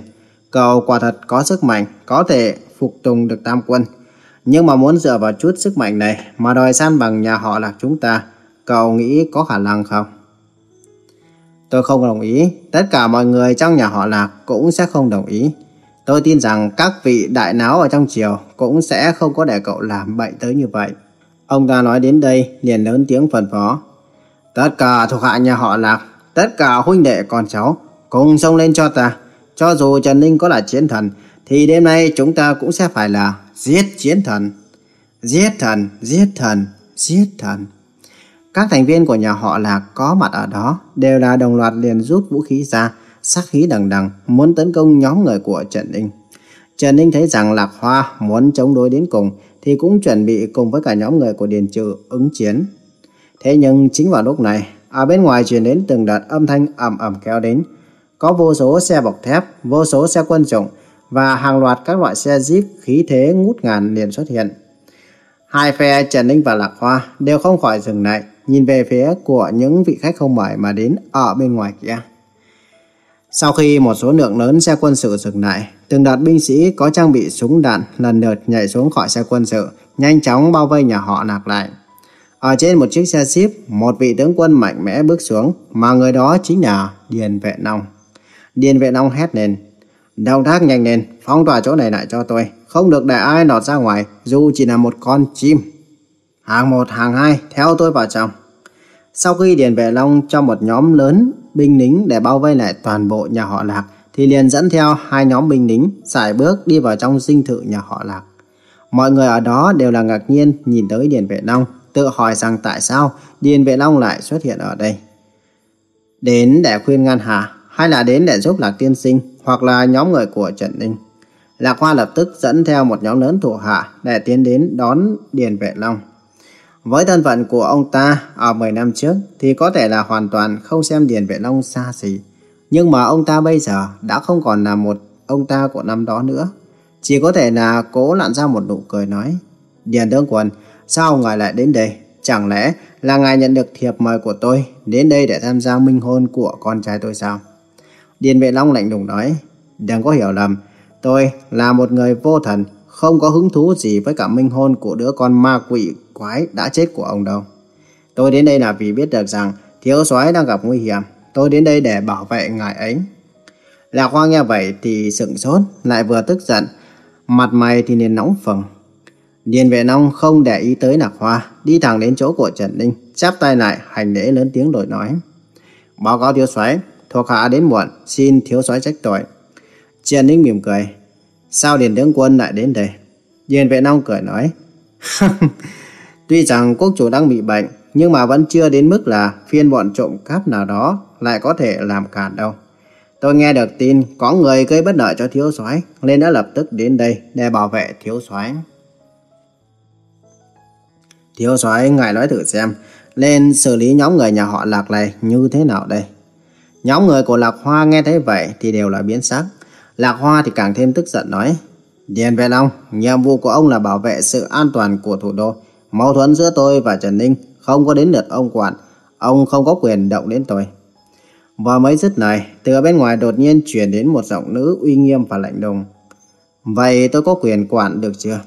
cậu quả thật có sức mạnh, có thể phục tùng được tam quân. Nhưng mà muốn dựa vào chút sức mạnh này mà đòi san bằng nhà họ Lạc chúng ta, cậu nghĩ có khả năng không? Tôi không đồng ý, tất cả mọi người trong nhà họ Lạc cũng sẽ không đồng ý. Tôi tin rằng các vị đại náo ở trong triều cũng sẽ không có để cậu làm bậy tới như vậy. Ông ta nói đến đây liền lớn tiếng phân phó. Tất cả thuộc hạ nhà họ Lạc, tất cả huynh đệ con cháu, cùng xông lên cho ta. Cho dù Trần Ninh có là chiến thần, thì đêm nay chúng ta cũng sẽ phải là giết chiến thần. Giết thần, giết thần, giết thần. Các thành viên của nhà họ Lạc có mặt ở đó đều là đồng loạt liền rút vũ khí ra, sát khí đằng đằng, muốn tấn công nhóm người của Trần Ninh. Trần Ninh thấy rằng Lạc Hoa muốn chống đối đến cùng thì cũng chuẩn bị cùng với cả nhóm người của Điền Trừ ứng chiến. Thế nhưng chính vào lúc này, ở bên ngoài truyền đến từng đợt âm thanh ầm ầm kéo đến. Có vô số xe bọc thép, vô số xe quân dụng và hàng loạt các loại xe jeep khí thế ngút ngàn liền xuất hiện. Hai phe Trần Ninh và Lạc Hoa đều không khỏi dừng lại, nhìn về phía của những vị khách không mời mà đến ở bên ngoài kia. Sau khi một số lượng lớn xe quân sự dừng lại, từng đợt binh sĩ có trang bị súng đạn lần lượt nhảy xuống khỏi xe quân sự, nhanh chóng bao vây nhà họ nạc lại. Ở trên một chiếc xe ship, một vị tướng quân mạnh mẽ bước xuống, mà người đó chính là Điền Vệ Nông. Điền Vệ Nông hét lên, động tác nhanh lên, phong tỏa chỗ này lại cho tôi, không được để ai lọt ra ngoài, dù chỉ là một con chim. Hàng một, hàng hai, theo tôi vào trong. Sau khi Điền Vệ Long cho một nhóm lớn binh lính để bao vây lại toàn bộ nhà họ Lạc, thì liền dẫn theo hai nhóm binh lính xài bước đi vào trong dinh thự nhà họ Lạc. Mọi người ở đó đều là ngạc nhiên nhìn tới Điền Vệ Long, tự hỏi rằng tại sao Điền Vệ Long lại xuất hiện ở đây. Đến để khuyên ngăn Hà, hay là đến để giúp Lạc Tiên Sinh, hoặc là nhóm người của Trần Ninh. Lạc Hoa lập tức dẫn theo một nhóm lớn thủ hạ để tiến đến đón Điền Vệ Long. Với thân phận của ông ta ở 10 năm trước thì có thể là hoàn toàn không xem Điền Vệ Long xa xỉ. Nhưng mà ông ta bây giờ đã không còn là một ông ta của năm đó nữa. Chỉ có thể là cố lặn ra một nụ cười nói. Điền tướng quân, sao ngài lại đến đây? Chẳng lẽ là ngài nhận được thiệp mời của tôi đến đây để tham gia minh hôn của con trai tôi sao? Điền Vệ Long lạnh lùng nói. Đừng có hiểu lầm, tôi là một người vô thần, không có hứng thú gì với cả minh hôn của đứa con ma quỷ quái đã chết của ông đâu. Tôi đến đây là vì biết được rằng thiếu soái đang gặp nguy hiểm. Tôi đến đây để bảo vệ ngài ấy. Lạc Hoa nghe vậy thì sững sốt, lại vừa tức giận. Mặt mày thì liền nóng phừng. Điền vệ nông không để ý tới Lạc Hoa, đi thẳng đến chỗ của Trần Ninh, chắp tay lại, hành lễ lớn tiếng đổi nói. Báo cáo thiếu soái, thuộc hạ đến muộn, xin thiếu soái trách tội. Trần Ninh mỉm cười. Sao Điền tướng quân lại đến đây? Điền vệ nông cười nói, Tuy rằng quốc chủ đang bị bệnh, nhưng mà vẫn chưa đến mức là phiên bọn trộm cắp nào đó lại có thể làm cản đâu. Tôi nghe được tin có người gây bất lợi cho thiếu soái nên đã lập tức đến đây để bảo vệ thiếu soái. Thiếu soái ngài nói thử xem, nên xử lý nhóm người nhà họ Lạc này như thế nào đây? Nhóm người của Lạc Hoa nghe thấy vậy thì đều là biến sắc. Lạc Hoa thì càng thêm tức giận nói, Điền Vệ Long, nhiệm vụ của ông là bảo vệ sự an toàn của thủ đô. Mâu thuẫn giữa tôi và Trần Ninh không có đến lượt ông quản, ông không có quyền động đến tôi. Và mấy dứt này, từ bên ngoài đột nhiên truyền đến một giọng nữ uy nghiêm và lạnh lùng. Vậy tôi có quyền quản được chưa?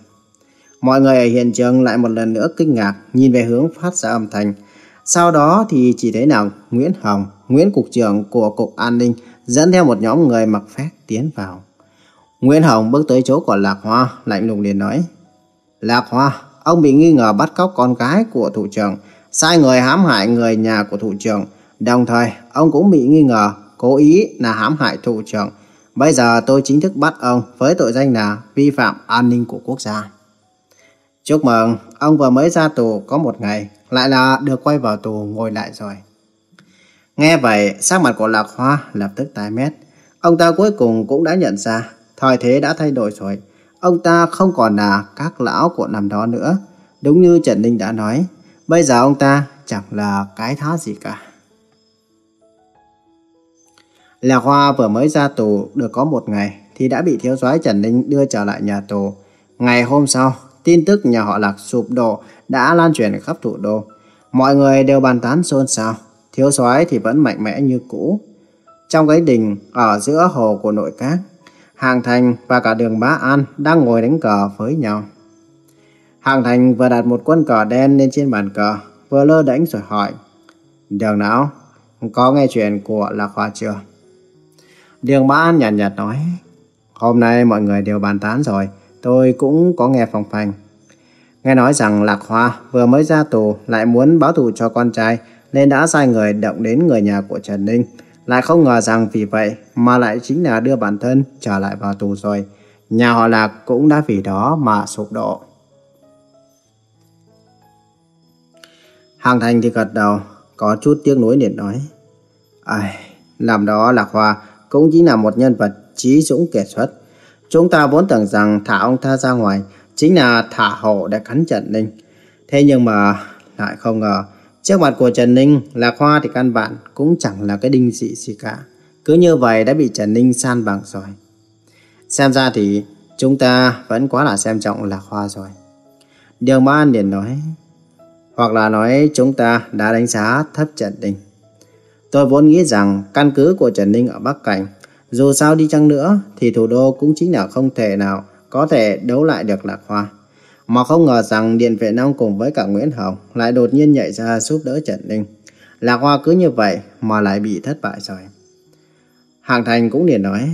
Mọi người ở hiện trường lại một lần nữa kinh ngạc nhìn về hướng phát ra âm thanh. Sau đó thì chỉ thấy nào Nguyễn Hồng, Nguyễn Cục trưởng của Cục An ninh dẫn theo một nhóm người mặc phép tiến vào. Nguyễn Hồng bước tới chỗ của Lạc Hoa, lạnh lùng liền nói. Lạc Hoa, ông bị nghi ngờ bắt cóc con gái của thủ trưởng, sai người hãm hại người nhà của thủ trưởng. Đồng thời, ông cũng bị nghi ngờ cố ý là hãm hại thủ trưởng. Bây giờ tôi chính thức bắt ông với tội danh là vi phạm an ninh của quốc gia. Chúc mừng, ông vừa mới ra tù có một ngày, lại là được quay vào tù ngồi lại rồi. Nghe vậy, sắc mặt của Lạc Hoa lập tức tái mét. Ông ta cuối cùng cũng đã nhận ra, thời thế đã thay đổi rồi. Ông ta không còn là các lão của năm đó nữa. Đúng như Trần Ninh đã nói, bây giờ ông ta chẳng là cái thá gì cả. Lạc Hoa vừa mới ra tù được có một ngày thì đã bị thiếu soái Trần Ninh đưa trở lại nhà tù. Ngày hôm sau, tin tức nhà họ Lạc sụp đổ đã lan truyền khắp thủ đô. Mọi người đều bàn tán xôn xao, thiếu soái thì vẫn mạnh mẽ như cũ. Trong cái đình ở giữa hồ của nội các, Hàng Thành và cả đường Bá An đang ngồi đánh cờ với nhau. Hàng Thành vừa đặt một quân cờ đen lên trên bàn cờ, vừa lơ đánh rồi hỏi. Đường nào? Có nghe chuyện của Lạc Hoa chưa? Đường Bá An nhàn nhạt, nhạt nói. Hôm nay mọi người đều bàn tán rồi, tôi cũng có nghe phòng phành. Nghe nói rằng Lạc Hoa vừa mới ra tù lại muốn báo thù cho con trai nên đã sai người động đến người nhà của Trần Ninh. Lại không ngờ rằng vì vậy mà lại chính là đưa bản thân trở lại vào tù rồi. Nhà họ Lạc cũng đã vì đó mà sụp đổ. Hàng Thành thì gật đầu, có chút tiếc nuối liền nói. Ai, làm đó Lạc Hoa cũng chính là một nhân vật trí dũng kiệt xuất. Chúng ta vốn tưởng rằng thả ông ta ra ngoài chính là thả hộ để cắn trận Ninh. Thế nhưng mà lại không ngờ trước mặt của Trần Ninh, Lạc Hoa thì căn bản cũng chẳng là cái đinh dị gì cả. Cứ như vậy đã bị Trần Ninh san bằng rồi. Xem ra thì chúng ta vẫn quá là xem trọng Lạc Hoa rồi. Đường Ba An liền nói, hoặc là nói chúng ta đã đánh giá thấp Trần Ninh. Tôi vốn nghĩ rằng căn cứ của Trần Ninh ở Bắc Cảnh, dù sao đi chăng nữa thì thủ đô cũng chính là không thể nào có thể đấu lại được Lạc Hoa. Mà không ngờ rằng Điện Vệ Nam cùng với cả Nguyễn Hồng lại đột nhiên nhảy ra giúp đỡ Trần Ninh. Lạc Hoa cứ như vậy mà lại bị thất bại rồi. Hàng Thành cũng liền nói,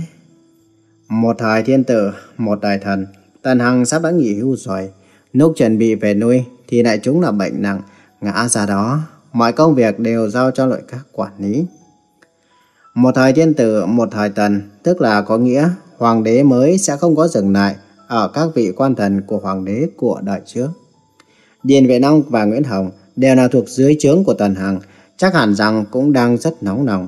một thời thiên tử, một đại thần, Tần Hằng sắp đã nghỉ hưu rồi. Lúc chuẩn bị về nuôi thì lại chúng là bệnh nặng, ngã ra đó. Mọi công việc đều giao cho nội các quản lý. Một thời thiên tử, một thời tần, tức là có nghĩa hoàng đế mới sẽ không có dừng lại ở các vị quan thần của hoàng đế của đời trước. Điền Vệ Nông và Nguyễn Hồng đều là thuộc dưới trướng của Tần Hằng, chắc hẳn rằng cũng đang rất nóng lòng.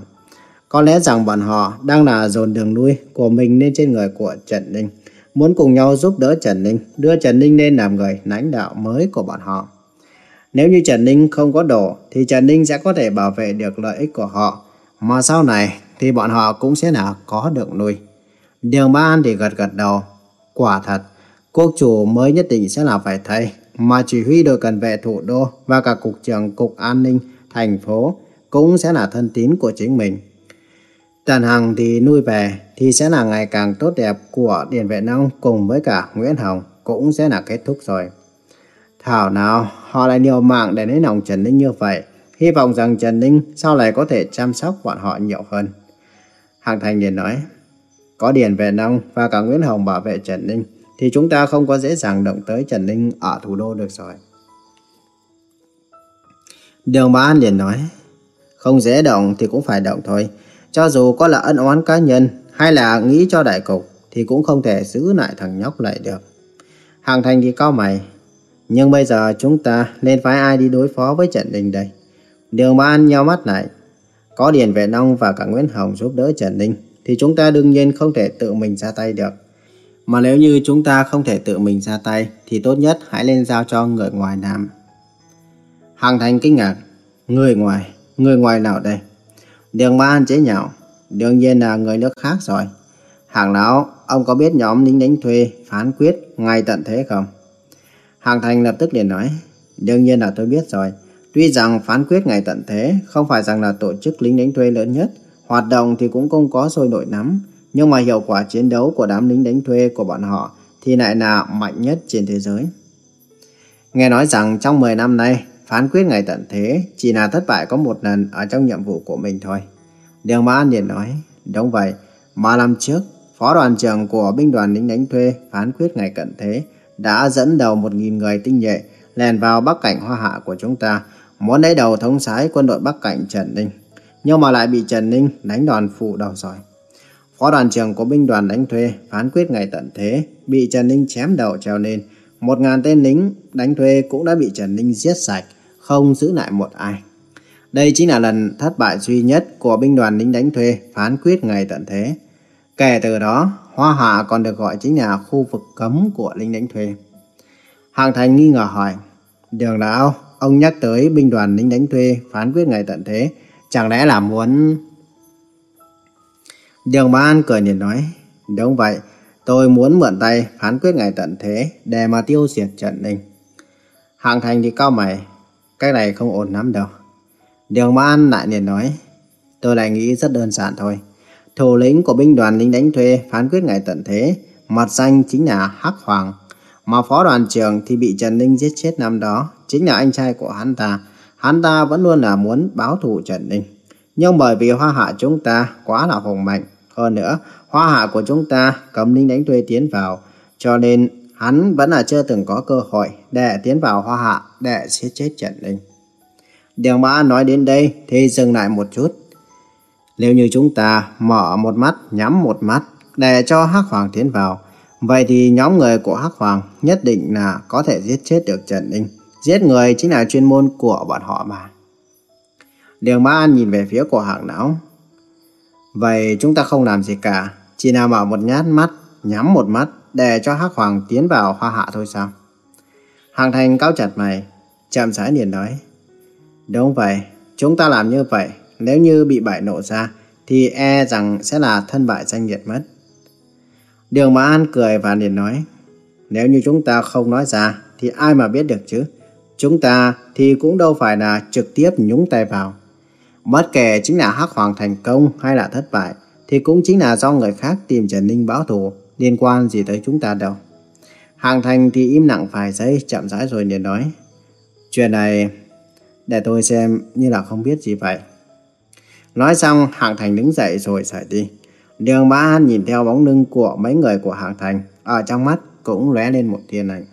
Có lẽ rằng bọn họ đang là dồn đường nuôi của mình lên trên người của Trần Ninh, muốn cùng nhau giúp đỡ Trần Ninh, đưa Trần Ninh lên làm người lãnh đạo mới của bọn họ. Nếu như Trần Ninh không có đổ, thì Trần Ninh sẽ có thể bảo vệ được lợi ích của họ, mà sau này thì bọn họ cũng sẽ là có được nuôi. Đường Ba An thì gật gật đầu, Quả thật, quốc chủ mới nhất định sẽ là phải thay, mà chỉ huy đội cần vệ thủ đô và cả cục trưởng cục an ninh thành phố cũng sẽ là thân tín của chính mình. Tần Hằng thì nuôi về thì sẽ là ngày càng tốt đẹp của Điền Vệ Nông cùng với cả Nguyễn Hồng cũng sẽ là kết thúc rồi. Thảo nào họ lại nhiều mạng để lấy lòng Trần Ninh như vậy. Hy vọng rằng Trần Ninh sau này có thể chăm sóc bọn họ nhiều hơn. Hàng Thành liền nói. Có Điền Vệ Nông và cả Nguyễn Hồng bảo vệ Trần Ninh, thì chúng ta không có dễ dàng động tới Trần Ninh ở thủ đô được rồi. Đường Bá An liền nói, Không dễ động thì cũng phải động thôi. Cho dù có là ân oán cá nhân hay là nghĩ cho đại cục thì cũng không thể giữ lại thằng nhóc lại được. Hàng Thành thì cao mày, Nhưng bây giờ chúng ta nên phái ai đi đối phó với Trần Ninh đây? Đường Ba An nhau mắt lại. Có Điền Vệ Nông và cả Nguyễn Hồng giúp đỡ Trần Ninh thì chúng ta đương nhiên không thể tự mình ra tay được. Mà nếu như chúng ta không thể tự mình ra tay thì tốt nhất hãy lên giao cho người ngoài làm. Hàng Thành kinh ngạc. Người ngoài? Người ngoài nào đây? Đường Ba An chế nhạo. Đương nhiên là người nước khác rồi. Hàng lão, ông có biết nhóm lính đánh thuê phán quyết ngay tận thế không? Hàng Thành lập tức liền nói. Đương nhiên là tôi biết rồi. Tuy rằng phán quyết ngày tận thế không phải rằng là tổ chức lính đánh thuê lớn nhất, hoạt động thì cũng không có sôi nổi lắm, nhưng mà hiệu quả chiến đấu của đám lính đánh thuê của bọn họ thì lại là mạnh nhất trên thế giới. Nghe nói rằng trong 10 năm nay, phán quyết ngày tận thế chỉ là thất bại có một lần ở trong nhiệm vụ của mình thôi. Đường Mã An liền nói, đúng vậy, 3 năm trước, phó đoàn trưởng của binh đoàn lính đánh thuê phán quyết ngày cận thế đã dẫn đầu 1.000 người tinh nhuệ lèn vào bắc cảnh hoa hạ của chúng ta, muốn lấy đầu thống sái quân đội bắc cảnh Trần Ninh. Nhưng mà lại bị Trần Ninh đánh đòn phụ đầu rồi. Phó đoàn trưởng của binh đoàn đánh thuê phán quyết ngày tận thế, bị Trần Ninh chém đầu treo lên. Một ngàn tên lính đánh thuê cũng đã bị Trần Ninh giết sạch, không giữ lại một ai. Đây chính là lần thất bại duy nhất của binh đoàn lính đánh thuê phán quyết ngày tận thế. Kể từ đó, Hoa Hạ còn được gọi chính là khu vực cấm của lính đánh thuê. Hàng Thành nghi ngờ hỏi, Đường lão, ông nhắc tới binh đoàn lính đánh thuê phán quyết ngày tận thế, chẳng lẽ là muốn... Đường Ba An cười nhìn nói, đúng vậy, tôi muốn mượn tay phán quyết ngày tận thế để mà tiêu diệt Trần Ninh. hạng Thành thì cao mày, cái này không ổn lắm đâu. Đường Ba An lại liền nói, tôi lại nghĩ rất đơn giản thôi. Thủ lĩnh của binh đoàn lính đánh thuê phán quyết ngày tận thế, mặt danh chính là Hắc Hoàng. Mà phó đoàn trưởng thì bị Trần Ninh giết chết năm đó, chính là anh trai của hắn ta. Hắn ta vẫn luôn là muốn báo thù Trần Ninh. Nhưng bởi vì hoa hạ chúng ta quá là hùng mạnh, hơn nữa, hoa hạ của chúng ta cấm linh đánh thuê tiến vào, cho nên hắn vẫn là chưa từng có cơ hội để tiến vào hoa hạ để giết chết Trần Ninh. điều Ba nói đến đây thì dừng lại một chút. Nếu như chúng ta mở một mắt, nhắm một mắt để cho Hắc Hoàng tiến vào, vậy thì nhóm người của Hắc Hoàng nhất định là có thể giết chết được Trần Ninh. Giết người chính là chuyên môn của bọn họ mà. Đường Mã An nhìn về phía của hạng não. Vậy chúng ta không làm gì cả, chỉ là mở một nhát mắt, nhắm một mắt để cho Hắc Hoàng tiến vào hoa hạ thôi sao? Hàng Thành cao chặt mày, chậm rãi liền nói. Đúng vậy, chúng ta làm như vậy, nếu như bị bại nộ ra, thì e rằng sẽ là thân bại danh liệt mất. Đường Mã An cười và liền nói, nếu như chúng ta không nói ra, thì ai mà biết được chứ? Chúng ta thì cũng đâu phải là trực tiếp nhúng tay vào. Bất kể chính là Hắc Hoàng thành công hay là thất bại, thì cũng chính là do người khác tìm Trần Ninh báo thù, liên quan gì tới chúng ta đâu. Hàng Thành thì im lặng vài giây, chậm rãi rồi liền nói, chuyện này để tôi xem như là không biết gì vậy. Nói xong, Hạng Thành đứng dậy rồi rời đi. Đường Bá An nhìn theo bóng lưng của mấy người của Hạng Thành, ở trong mắt cũng lóe lên một tia lạnh.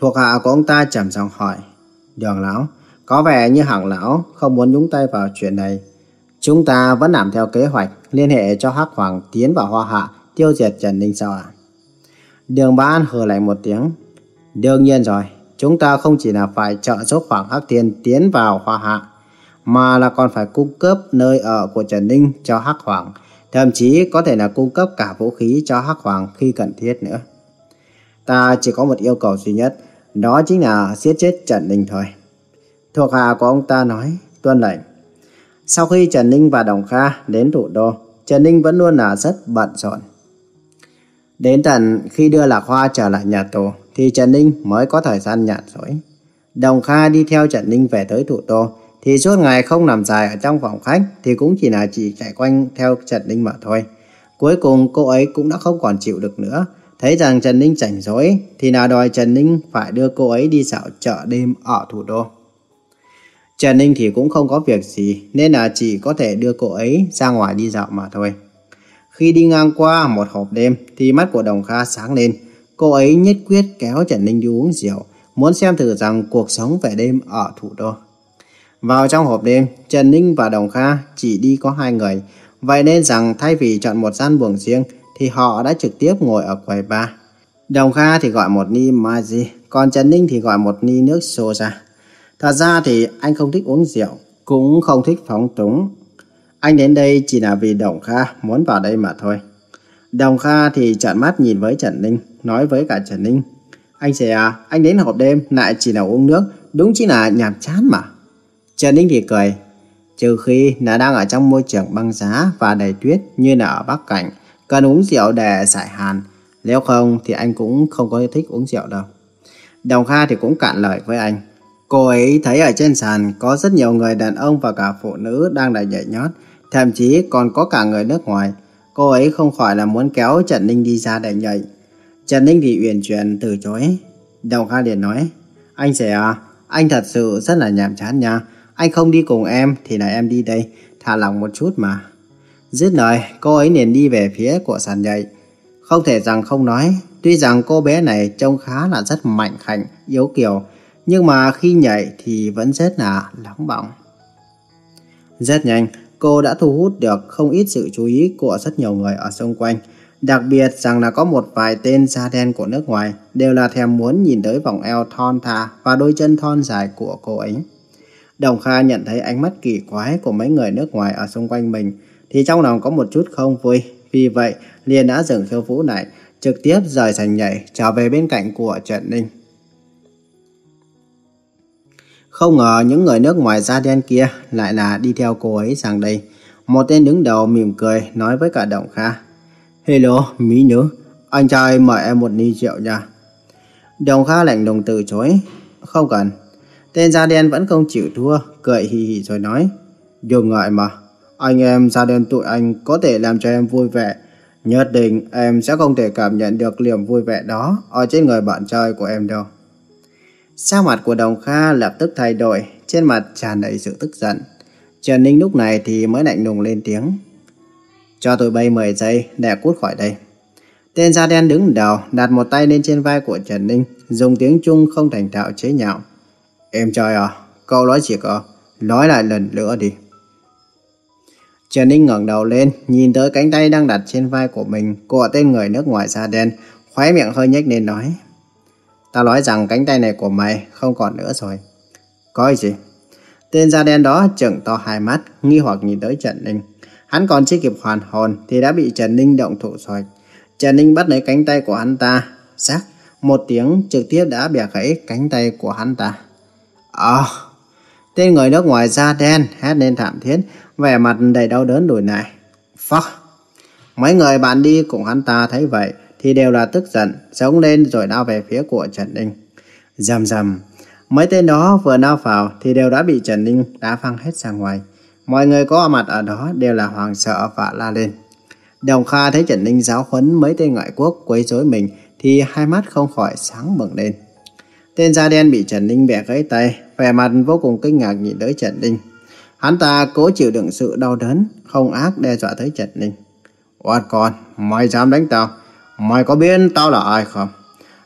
Thuộc hạ của ông ta trầm giọng hỏi, Đường Lão, có vẻ như Hạng Lão không muốn nhúng tay vào chuyện này. Chúng ta vẫn làm theo kế hoạch, liên hệ cho Hắc Hoàng tiến vào Hoa Hạ, tiêu diệt Trần Ninh sao ạ? Đường Bá An hừ lạnh một tiếng, đương nhiên rồi, chúng ta không chỉ là phải trợ giúp Hoàng Hắc Thiên tiến vào Hoa Hạ, mà là còn phải cung cấp nơi ở của Trần Ninh cho Hắc Hoàng, thậm chí có thể là cung cấp cả vũ khí cho Hắc Hoàng khi cần thiết nữa. Ta chỉ có một yêu cầu duy nhất, đó chính là giết chết Trần Ninh thôi. Thuộc hạ của ông ta nói, tuân lệnh. Sau khi Trần Ninh và Đồng Kha đến thủ đô, Trần Ninh vẫn luôn là rất bận rộn. Đến tận khi đưa Lạc Hoa trở lại nhà tù, thì Trần Ninh mới có thời gian nhàn rỗi. Đồng Kha đi theo Trần Ninh về tới thủ đô, thì suốt ngày không nằm dài ở trong phòng khách thì cũng chỉ là chỉ chạy quanh theo Trần Ninh mà thôi. Cuối cùng cô ấy cũng đã không còn chịu được nữa. Thấy rằng Trần Ninh rảnh rỗi thì nào đòi Trần Ninh phải đưa cô ấy đi dạo chợ đêm ở thủ đô. Trần Ninh thì cũng không có việc gì nên là chỉ có thể đưa cô ấy ra ngoài đi dạo mà thôi. Khi đi ngang qua một hộp đêm thì mắt của Đồng Kha sáng lên. Cô ấy nhất quyết kéo Trần Ninh đi uống rượu, muốn xem thử rằng cuộc sống về đêm ở thủ đô. Vào trong hộp đêm, Trần Ninh và Đồng Kha chỉ đi có hai người. Vậy nên rằng thay vì chọn một gian buồng riêng thì họ đã trực tiếp ngồi ở quầy bar. Đồng Kha thì gọi một ly Maji, còn Trần Ninh thì gọi một ly nước soda. Thật ra thì anh không thích uống rượu, cũng không thích phóng túng. Anh đến đây chỉ là vì Đồng Kha muốn vào đây mà thôi. Đồng Kha thì trợn mắt nhìn với Trần Ninh, nói với cả Trần Ninh. Anh sẽ à, anh đến hộp đêm lại chỉ là uống nước, đúng chỉ là nhàm chán mà. Trần Ninh thì cười, trừ khi là đang ở trong môi trường băng giá và đầy tuyết như là ở Bắc Cảnh, cần uống rượu để giải hàn. Nếu không thì anh cũng không có thích uống rượu đâu. Đồng Kha thì cũng cạn lời với anh. Cô ấy thấy ở trên sàn có rất nhiều người đàn ông và cả phụ nữ đang đại nhảy nhót, thậm chí còn có cả người nước ngoài. Cô ấy không khỏi là muốn kéo Trần Ninh đi ra để nhảy. Trần Ninh thì uyển chuyển từ chối. Đồng Kha liền nói, anh sẽ à, anh thật sự rất là nhàm chán nha. Anh không đi cùng em thì là em đi đây, thả lòng một chút mà. Dứt lời, cô ấy liền đi về phía của sàn nhảy. Không thể rằng không nói, tuy rằng cô bé này trông khá là rất mạnh khảnh, yếu kiều, nhưng mà khi nhảy thì vẫn rất là nóng bỏng. Rất nhanh, cô đã thu hút được không ít sự chú ý của rất nhiều người ở xung quanh. Đặc biệt rằng là có một vài tên da đen của nước ngoài đều là thèm muốn nhìn tới vòng eo thon thả và đôi chân thon dài của cô ấy. Đồng Kha nhận thấy ánh mắt kỳ quái của mấy người nước ngoài ở xung quanh mình thì trong lòng có một chút không vui. Vì vậy, liền đã dừng khiêu vũ này, trực tiếp rời sành nhảy trở về bên cạnh của Trần Ninh. Không ngờ những người nước ngoài da đen kia lại là đi theo cô ấy sang đây. Một tên đứng đầu mỉm cười nói với cả Đồng Kha. Hello, Mỹ nữ, anh trai mời em một ly rượu nha. Đồng Kha lạnh lùng từ chối. Không cần. Tên da đen vẫn không chịu thua, cười hì hì rồi nói. Đừng ngại mà, anh em gia đen tụi anh có thể làm cho em vui vẻ. Nhất định em sẽ không thể cảm nhận được niềm vui vẻ đó ở trên người bạn trai của em đâu. Sao mặt của Đồng Kha lập tức thay đổi, trên mặt tràn đầy sự tức giận. Trần Ninh lúc này thì mới lạnh lùng lên tiếng. Cho tụi bay 10 giây để cút khỏi đây. Tên da đen đứng đầu đặt một tay lên trên vai của Trần Ninh, dùng tiếng Trung không thành thạo chế nhạo. Em trai à, câu nói chỉ có, nói lại lần nữa đi. Trần Ninh ngẩng đầu lên, nhìn tới cánh tay đang đặt trên vai của mình của tên người nước ngoài da đen, khóe miệng hơi nhếch lên nói. Tao nói rằng cánh tay này của mày không còn nữa rồi. Có gì? Tên da đen đó trợn to hai mắt, nghi hoặc nhìn tới Trần Ninh. Hắn còn chưa kịp hoàn hồn thì đã bị Trần Ninh động thủ rồi. Trần Ninh bắt lấy cánh tay của hắn ta, sắc, một tiếng trực tiếp đã bẻ gãy cánh tay của hắn ta. Ồ, tên người nước ngoài da đen hét lên thảm thiết, vẻ mặt đầy đau đớn đùi này. Fuck! Mấy người bạn đi cùng hắn ta thấy vậy thì đều là tức giận, sống lên rồi lao về phía của Trần Ninh. Dầm dầm, mấy tên đó vừa lao vào thì đều đã bị Trần Ninh đá phăng hết ra ngoài. Mọi người có mặt ở đó đều là hoàng sợ và la lên. Đồng Kha thấy Trần Ninh giáo huấn mấy tên ngoại quốc quấy rối mình thì hai mắt không khỏi sáng bừng lên. Tên da đen bị Trần Ninh bẻ gãy tay, vẻ mặt vô cùng kinh ngạc nhìn tới Trần Ninh. Hắn ta cố chịu đựng sự đau đớn, không ác đe dọa tới Trần Ninh. Oát con, mày dám đánh tao? Mày có biết tao là ai không?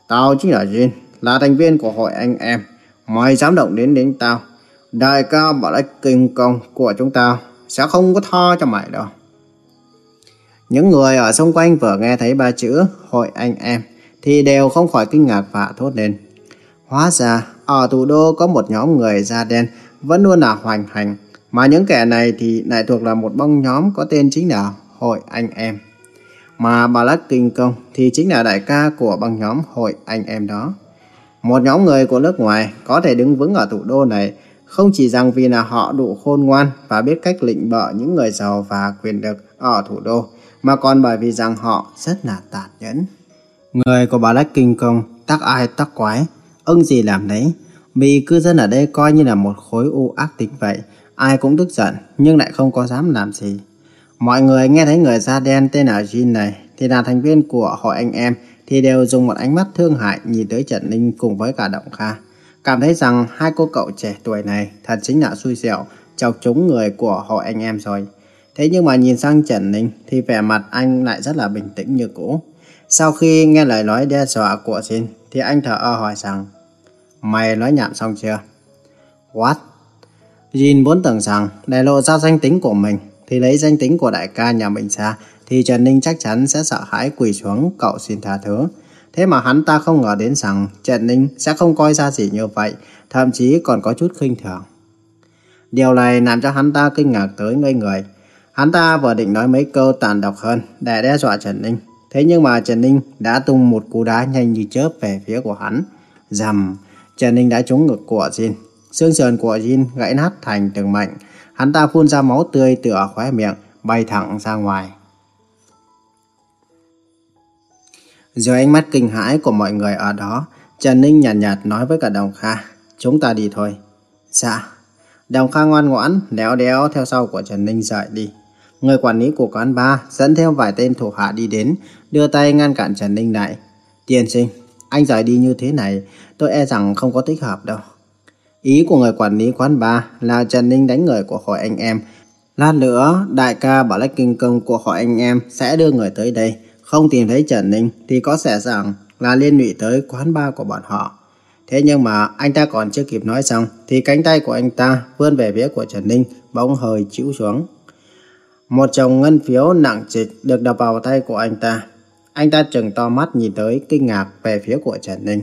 Tao chính là Jin, là thành viên của hội anh em. Mày dám động đến đến tao. Đại ca bảo lãnh kinh công của chúng tao sẽ không có tha cho mày đâu. Những người ở xung quanh vừa nghe thấy ba chữ hội anh em thì đều không khỏi kinh ngạc và thốt lên. Hóa ra, ở thủ đô có một nhóm người da đen vẫn luôn là hoành hành, mà những kẻ này thì lại thuộc là một băng nhóm có tên chính là Hội Anh Em. Mà bà Lắc Kinh Công thì chính là đại ca của băng nhóm Hội Anh Em đó. Một nhóm người của nước ngoài có thể đứng vững ở thủ đô này không chỉ rằng vì là họ đủ khôn ngoan và biết cách lịnh bợ những người giàu và quyền lực ở thủ đô, mà còn bởi vì rằng họ rất là tàn nhẫn. Người của bà Lách Kinh Công tắc ai tắc quái, ưng gì làm đấy. Vì cư dân ở đây coi như là một khối u ác tính vậy, ai cũng tức giận nhưng lại không có dám làm gì. Mọi người nghe thấy người da đen tên là Jin này thì là thành viên của hội anh em thì đều dùng một ánh mắt thương hại nhìn tới Trần Ninh cùng với cả Động Kha. Cảm thấy rằng hai cô cậu trẻ tuổi này thật chính là xui xẻo, chọc trúng người của hội anh em rồi. Thế nhưng mà nhìn sang Trần Ninh thì vẻ mặt anh lại rất là bình tĩnh như cũ. Sau khi nghe lời nói đe dọa của Jin thì anh thở ơ hỏi rằng Mày nói nhảm xong chưa? What? Jin vốn tưởng rằng để lộ ra danh tính của mình thì lấy danh tính của đại ca nhà mình ra thì Trần Ninh chắc chắn sẽ sợ hãi quỳ xuống cậu xin tha thứ. Thế mà hắn ta không ngờ đến rằng Trần Ninh sẽ không coi ra gì như vậy, thậm chí còn có chút khinh thường. Điều này làm cho hắn ta kinh ngạc tới ngây người. Hắn ta vừa định nói mấy câu tàn độc hơn để đe dọa Trần Ninh. Thế nhưng mà Trần Ninh đã tung một cú đá nhanh như chớp về phía của hắn. Dầm, Trần Ninh đã trúng ngực của Jin. Xương sườn của Jin gãy nát thành từng mảnh. Hắn ta phun ra máu tươi từ ở khóe miệng, bay thẳng ra ngoài. Dưới ánh mắt kinh hãi của mọi người ở đó, Trần Ninh nhàn nhạt, nhạt nói với cả Đồng Kha, chúng ta đi thôi. Dạ. Đồng Kha ngoan ngoãn, đéo đéo theo sau của Trần Ninh rời đi. Người quản lý của quán bar dẫn theo vài tên thủ hạ đi đến, đưa tay ngăn cản Trần Ninh lại. Tiên sinh, anh rời đi như thế này, tôi e rằng không có thích hợp đâu. Ý của người quản lý quán bar là Trần Ninh đánh người của hội anh em. Lát nữa, đại ca bảo lách kinh công của hội anh em sẽ đưa người tới đây. Không tìm thấy Trần Ninh thì có sẽ rằng là liên lụy tới quán bar của bọn họ. Thế nhưng mà anh ta còn chưa kịp nói xong thì cánh tay của anh ta vươn về phía của Trần Ninh bỗng hơi chịu xuống. Một chồng ngân phiếu nặng trịch được đập vào tay của anh ta. Anh ta trừng to mắt nhìn tới kinh ngạc về phía của Trần Ninh.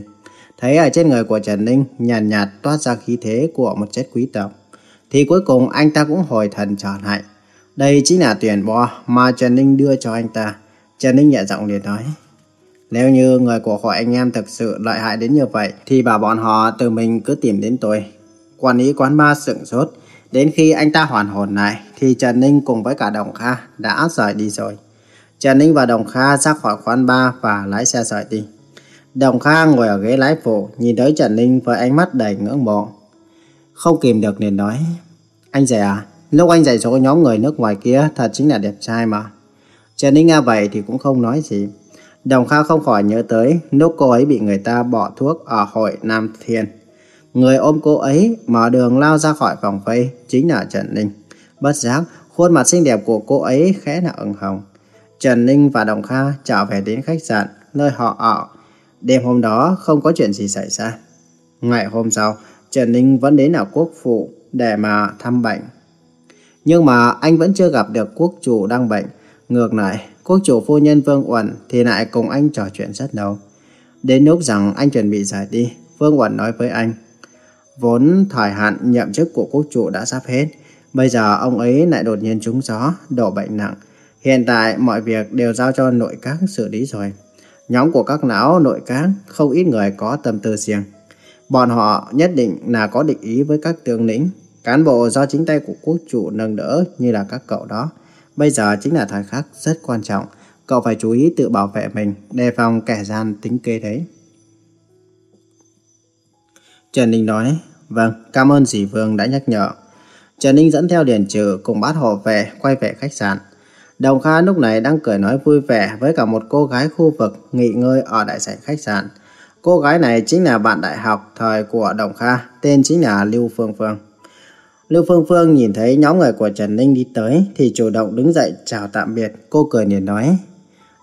Thấy ở trên người của Trần Ninh nhàn nhạt, nhạt toát ra khí thế của một chất quý tộc. Thì cuối cùng anh ta cũng hồi thần trở lại. Đây chính là tuyển bò mà Trần Ninh đưa cho anh ta. Trần Ninh nhẹ giọng liền nói. Nếu như người của hội anh em thực sự lợi hại đến như vậy thì bảo bọn họ từ mình cứ tìm đến tôi. Quản lý quán ba sửng sốt. Đến khi anh ta hoàn hồn lại thì Trần Ninh cùng với cả Đồng Kha đã rời đi rồi. Trần Ninh và Đồng Kha ra khỏi quán ba và lái xe rời đi. Đồng Kha ngồi ở ghế lái phụ nhìn tới Trần Ninh với ánh mắt đầy ngưỡng mộ. Không kìm được nên nói. Anh rể à, lúc anh dạy số nhóm người nước ngoài kia thật chính là đẹp trai mà. Trần Ninh nghe vậy thì cũng không nói gì. Đồng Kha không khỏi nhớ tới lúc cô ấy bị người ta bỏ thuốc ở hội Nam Thiên. Người ôm cô ấy mở đường lao ra khỏi phòng vây chính là Trần Ninh. Bất giác, khuôn mặt xinh đẹp của cô ấy khẽ là ửng hồng. Trần Ninh và Đồng Kha trở về đến khách sạn nơi họ ở. Đêm hôm đó không có chuyện gì xảy ra. Ngày hôm sau, Trần Ninh vẫn đến ở quốc phụ để mà thăm bệnh. Nhưng mà anh vẫn chưa gặp được quốc chủ đang bệnh. Ngược lại, quốc chủ phu nhân Vương Uẩn thì lại cùng anh trò chuyện rất lâu. Đến lúc rằng anh chuẩn bị rời đi, Vương Uẩn nói với anh. Vốn thời hạn nhậm chức của quốc chủ đã sắp hết. Bây giờ ông ấy lại đột nhiên trúng gió, đổ bệnh nặng. Hiện tại mọi việc đều giao cho nội các xử lý rồi. Nhóm của các lão nội các không ít người có tâm tư riêng. Bọn họ nhất định là có định ý với các tướng lĩnh. Cán bộ do chính tay của quốc chủ nâng đỡ như là các cậu đó. Bây giờ chính là thời khắc rất quan trọng. Cậu phải chú ý tự bảo vệ mình, đề phòng kẻ gian tính kế đấy. Trần Ninh nói, vâng, cảm ơn dì Vương đã nhắc nhở. Trần Ninh dẫn theo Điền Trừ cùng bát hộ về, quay về khách sạn. Đồng Kha lúc này đang cười nói vui vẻ với cả một cô gái khu vực nghỉ ngơi ở đại sảnh khách sạn. Cô gái này chính là bạn đại học thời của Đồng Kha, tên chính là Lưu Phương Phương. Lưu Phương Phương nhìn thấy nhóm người của Trần Ninh đi tới thì chủ động đứng dậy chào tạm biệt. Cô cười liền nói,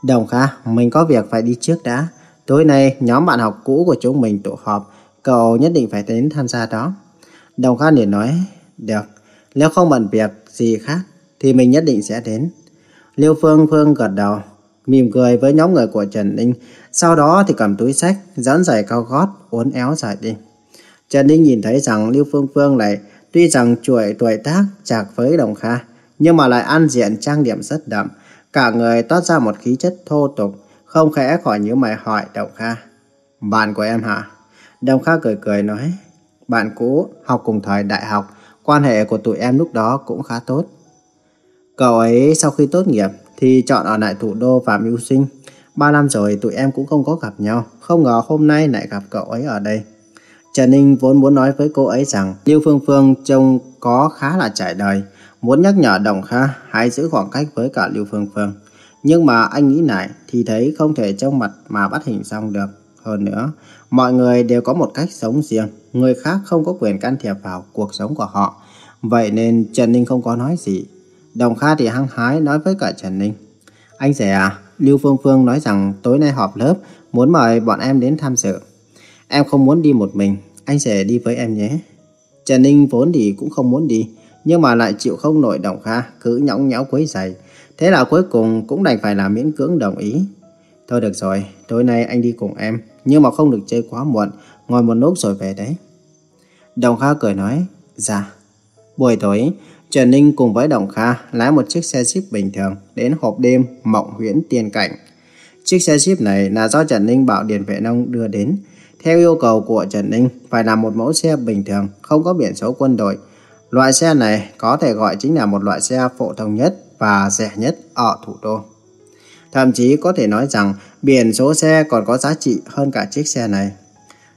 Đồng Kha, mình có việc phải đi trước đã. Tối nay nhóm bạn học cũ của chúng mình tụ họp, cậu nhất định phải đến tham gia đó. Đồng Kha liền nói, được, nếu không bận việc gì khác thì mình nhất định sẽ đến. Liêu Phương Phương gật đầu, mỉm cười với nhóm người của Trần Ninh, sau đó thì cầm túi sách, dán giày cao gót, uốn éo dài đi. Trần Ninh nhìn thấy rằng Liêu Phương Phương lại tuy rằng chuỗi tuổi tác chạc với Đồng Kha, nhưng mà lại ăn diện trang điểm rất đậm, cả người toát ra một khí chất thô tục, không khẽ khỏi những mày hỏi Đồng Kha. Bạn của em hả? Đồng Kha cười cười nói, bạn cũ, học cùng thời đại học, quan hệ của tụi em lúc đó cũng khá tốt. Cậu ấy sau khi tốt nghiệp thì chọn ở lại thủ đô và Mưu Sinh. Ba năm rồi tụi em cũng không có gặp nhau, không ngờ hôm nay lại gặp cậu ấy ở đây. Trần Ninh vốn muốn nói với cô ấy rằng Lưu Phương Phương trông có khá là trải đời, muốn nhắc nhở Đồng Kha hãy giữ khoảng cách với cả Lưu Phương Phương. Nhưng mà anh nghĩ lại thì thấy không thể trông mặt mà bắt hình xong được. Hơn nữa, mọi người đều có một cách sống riêng, người khác không có quyền can thiệp vào cuộc sống của họ. Vậy nên Trần Ninh không có nói gì. Đồng Kha thì hăng hái nói với cả Trần Ninh. Anh rể à, Lưu Phương Phương nói rằng tối nay họp lớp, muốn mời bọn em đến tham dự. Em không muốn đi một mình, anh rể đi với em nhé. Trần Ninh vốn thì cũng không muốn đi, nhưng mà lại chịu không nổi Đồng Kha, cứ nhõng nhẽo quấy giày. Thế là cuối cùng cũng đành phải là miễn cưỡng đồng ý. Thôi được rồi, tối nay anh đi cùng em, nhưng mà không được chơi quá muộn, ngồi một lúc rồi về đấy. Đồng Kha cười nói, dạ. Buổi tối, Trần Ninh cùng với Đồng Kha lái một chiếc xe jeep bình thường đến hộp đêm Mộng Huyễn Tiên Cảnh. Chiếc xe jeep này là do Trần Ninh bảo Điền Vệ Nông đưa đến. Theo yêu cầu của Trần Ninh, phải là một mẫu xe bình thường, không có biển số quân đội. Loại xe này có thể gọi chính là một loại xe phổ thông nhất và rẻ nhất ở thủ đô. Thậm chí có thể nói rằng biển số xe còn có giá trị hơn cả chiếc xe này.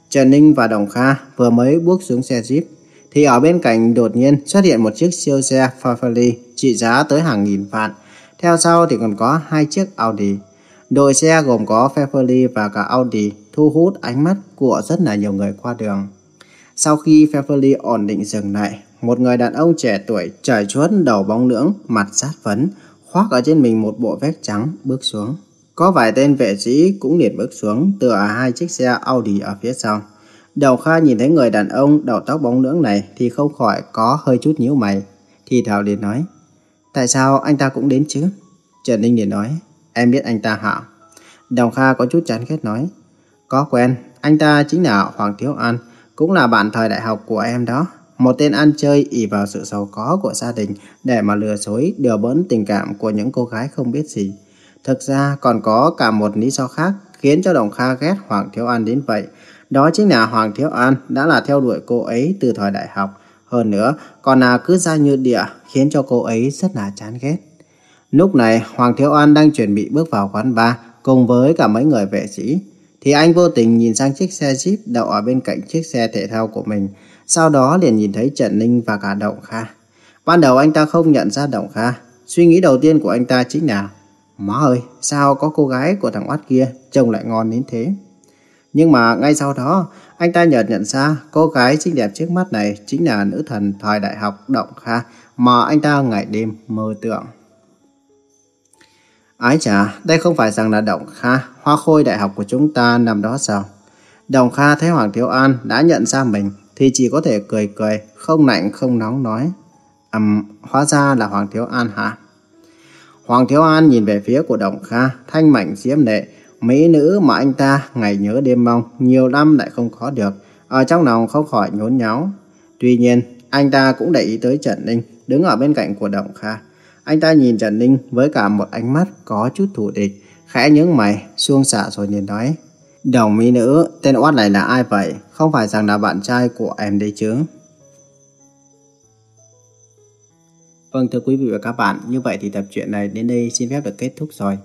Trần Ninh và Đồng Kha vừa mới bước xuống xe Jeep thì ở bên cạnh đột nhiên xuất hiện một chiếc siêu xe Ferrari trị giá tới hàng nghìn vạn. Theo sau thì còn có hai chiếc Audi. Đội xe gồm có Ferrari và cả Audi thu hút ánh mắt của rất là nhiều người qua đường. Sau khi Ferrari ổn định dừng lại, một người đàn ông trẻ tuổi trải chuốt đầu bóng lưỡng, mặt sát phấn, khoác ở trên mình một bộ vest trắng bước xuống. Có vài tên vệ sĩ cũng liền bước xuống tựa hai chiếc xe Audi ở phía sau. Đầu Kha nhìn thấy người đàn ông đầu tóc bóng lưỡng này thì không khỏi có hơi chút nhíu mày. Thì Thảo liền nói, tại sao anh ta cũng đến chứ? Trần Ninh liền nói, em biết anh ta hả? Đồng Kha có chút chán ghét nói, có quen, anh ta chính là Hoàng Thiếu An, cũng là bạn thời đại học của em đó. Một tên ăn chơi ỉ vào sự giàu có của gia đình để mà lừa dối, điều bỡn tình cảm của những cô gái không biết gì. Thực ra còn có cả một lý do khác khiến cho Đồng Kha ghét Hoàng Thiếu An đến vậy. Đó chính là Hoàng Thiếu An đã là theo đuổi cô ấy từ thời đại học. Hơn nữa, còn là cứ ra như địa khiến cho cô ấy rất là chán ghét. Lúc này, Hoàng Thiếu An đang chuẩn bị bước vào quán bar cùng với cả mấy người vệ sĩ. Thì anh vô tình nhìn sang chiếc xe Jeep đậu ở bên cạnh chiếc xe thể thao của mình. Sau đó liền nhìn thấy Trần Ninh và cả Động Kha. Ban đầu anh ta không nhận ra Động Kha. Suy nghĩ đầu tiên của anh ta chính là Má ơi, sao có cô gái của thằng oát kia trông lại ngon đến thế? Nhưng mà ngay sau đó, anh ta chợt nhận ra cô gái xinh đẹp trước mắt này chính là nữ thần thời đại học Động Kha mà anh ta ngày đêm mơ tưởng. Ái chà, đây không phải rằng là Động Kha, hoa khôi đại học của chúng ta nằm đó sao? Đồng Kha thấy Hoàng Thiếu An đã nhận ra mình thì chỉ có thể cười cười, không lạnh không nóng nói. Ừm, hóa ra là Hoàng Thiếu An hả? Hoàng Thiếu An nhìn về phía của Đồng Kha, thanh mảnh diễm lệ, mỹ nữ mà anh ta ngày nhớ đêm mong, nhiều năm lại không có được, ở trong lòng không khỏi nhốn nháo. Tuy nhiên, anh ta cũng để ý tới Trần Ninh, đứng ở bên cạnh của Đồng Kha. Anh ta nhìn Trần Ninh với cả một ánh mắt có chút thù địch, khẽ nhướng mày, xuông xạ rồi nhìn nói. Đồng mỹ nữ, tên oát này là ai vậy? Không phải rằng là bạn trai của em đấy chứ? Vâng thưa quý vị và các bạn, như vậy thì tập truyện này đến đây xin phép được kết thúc rồi.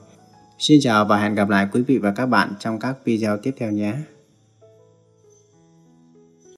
Xin chào và hẹn gặp lại quý vị và các bạn trong các video tiếp theo nhé.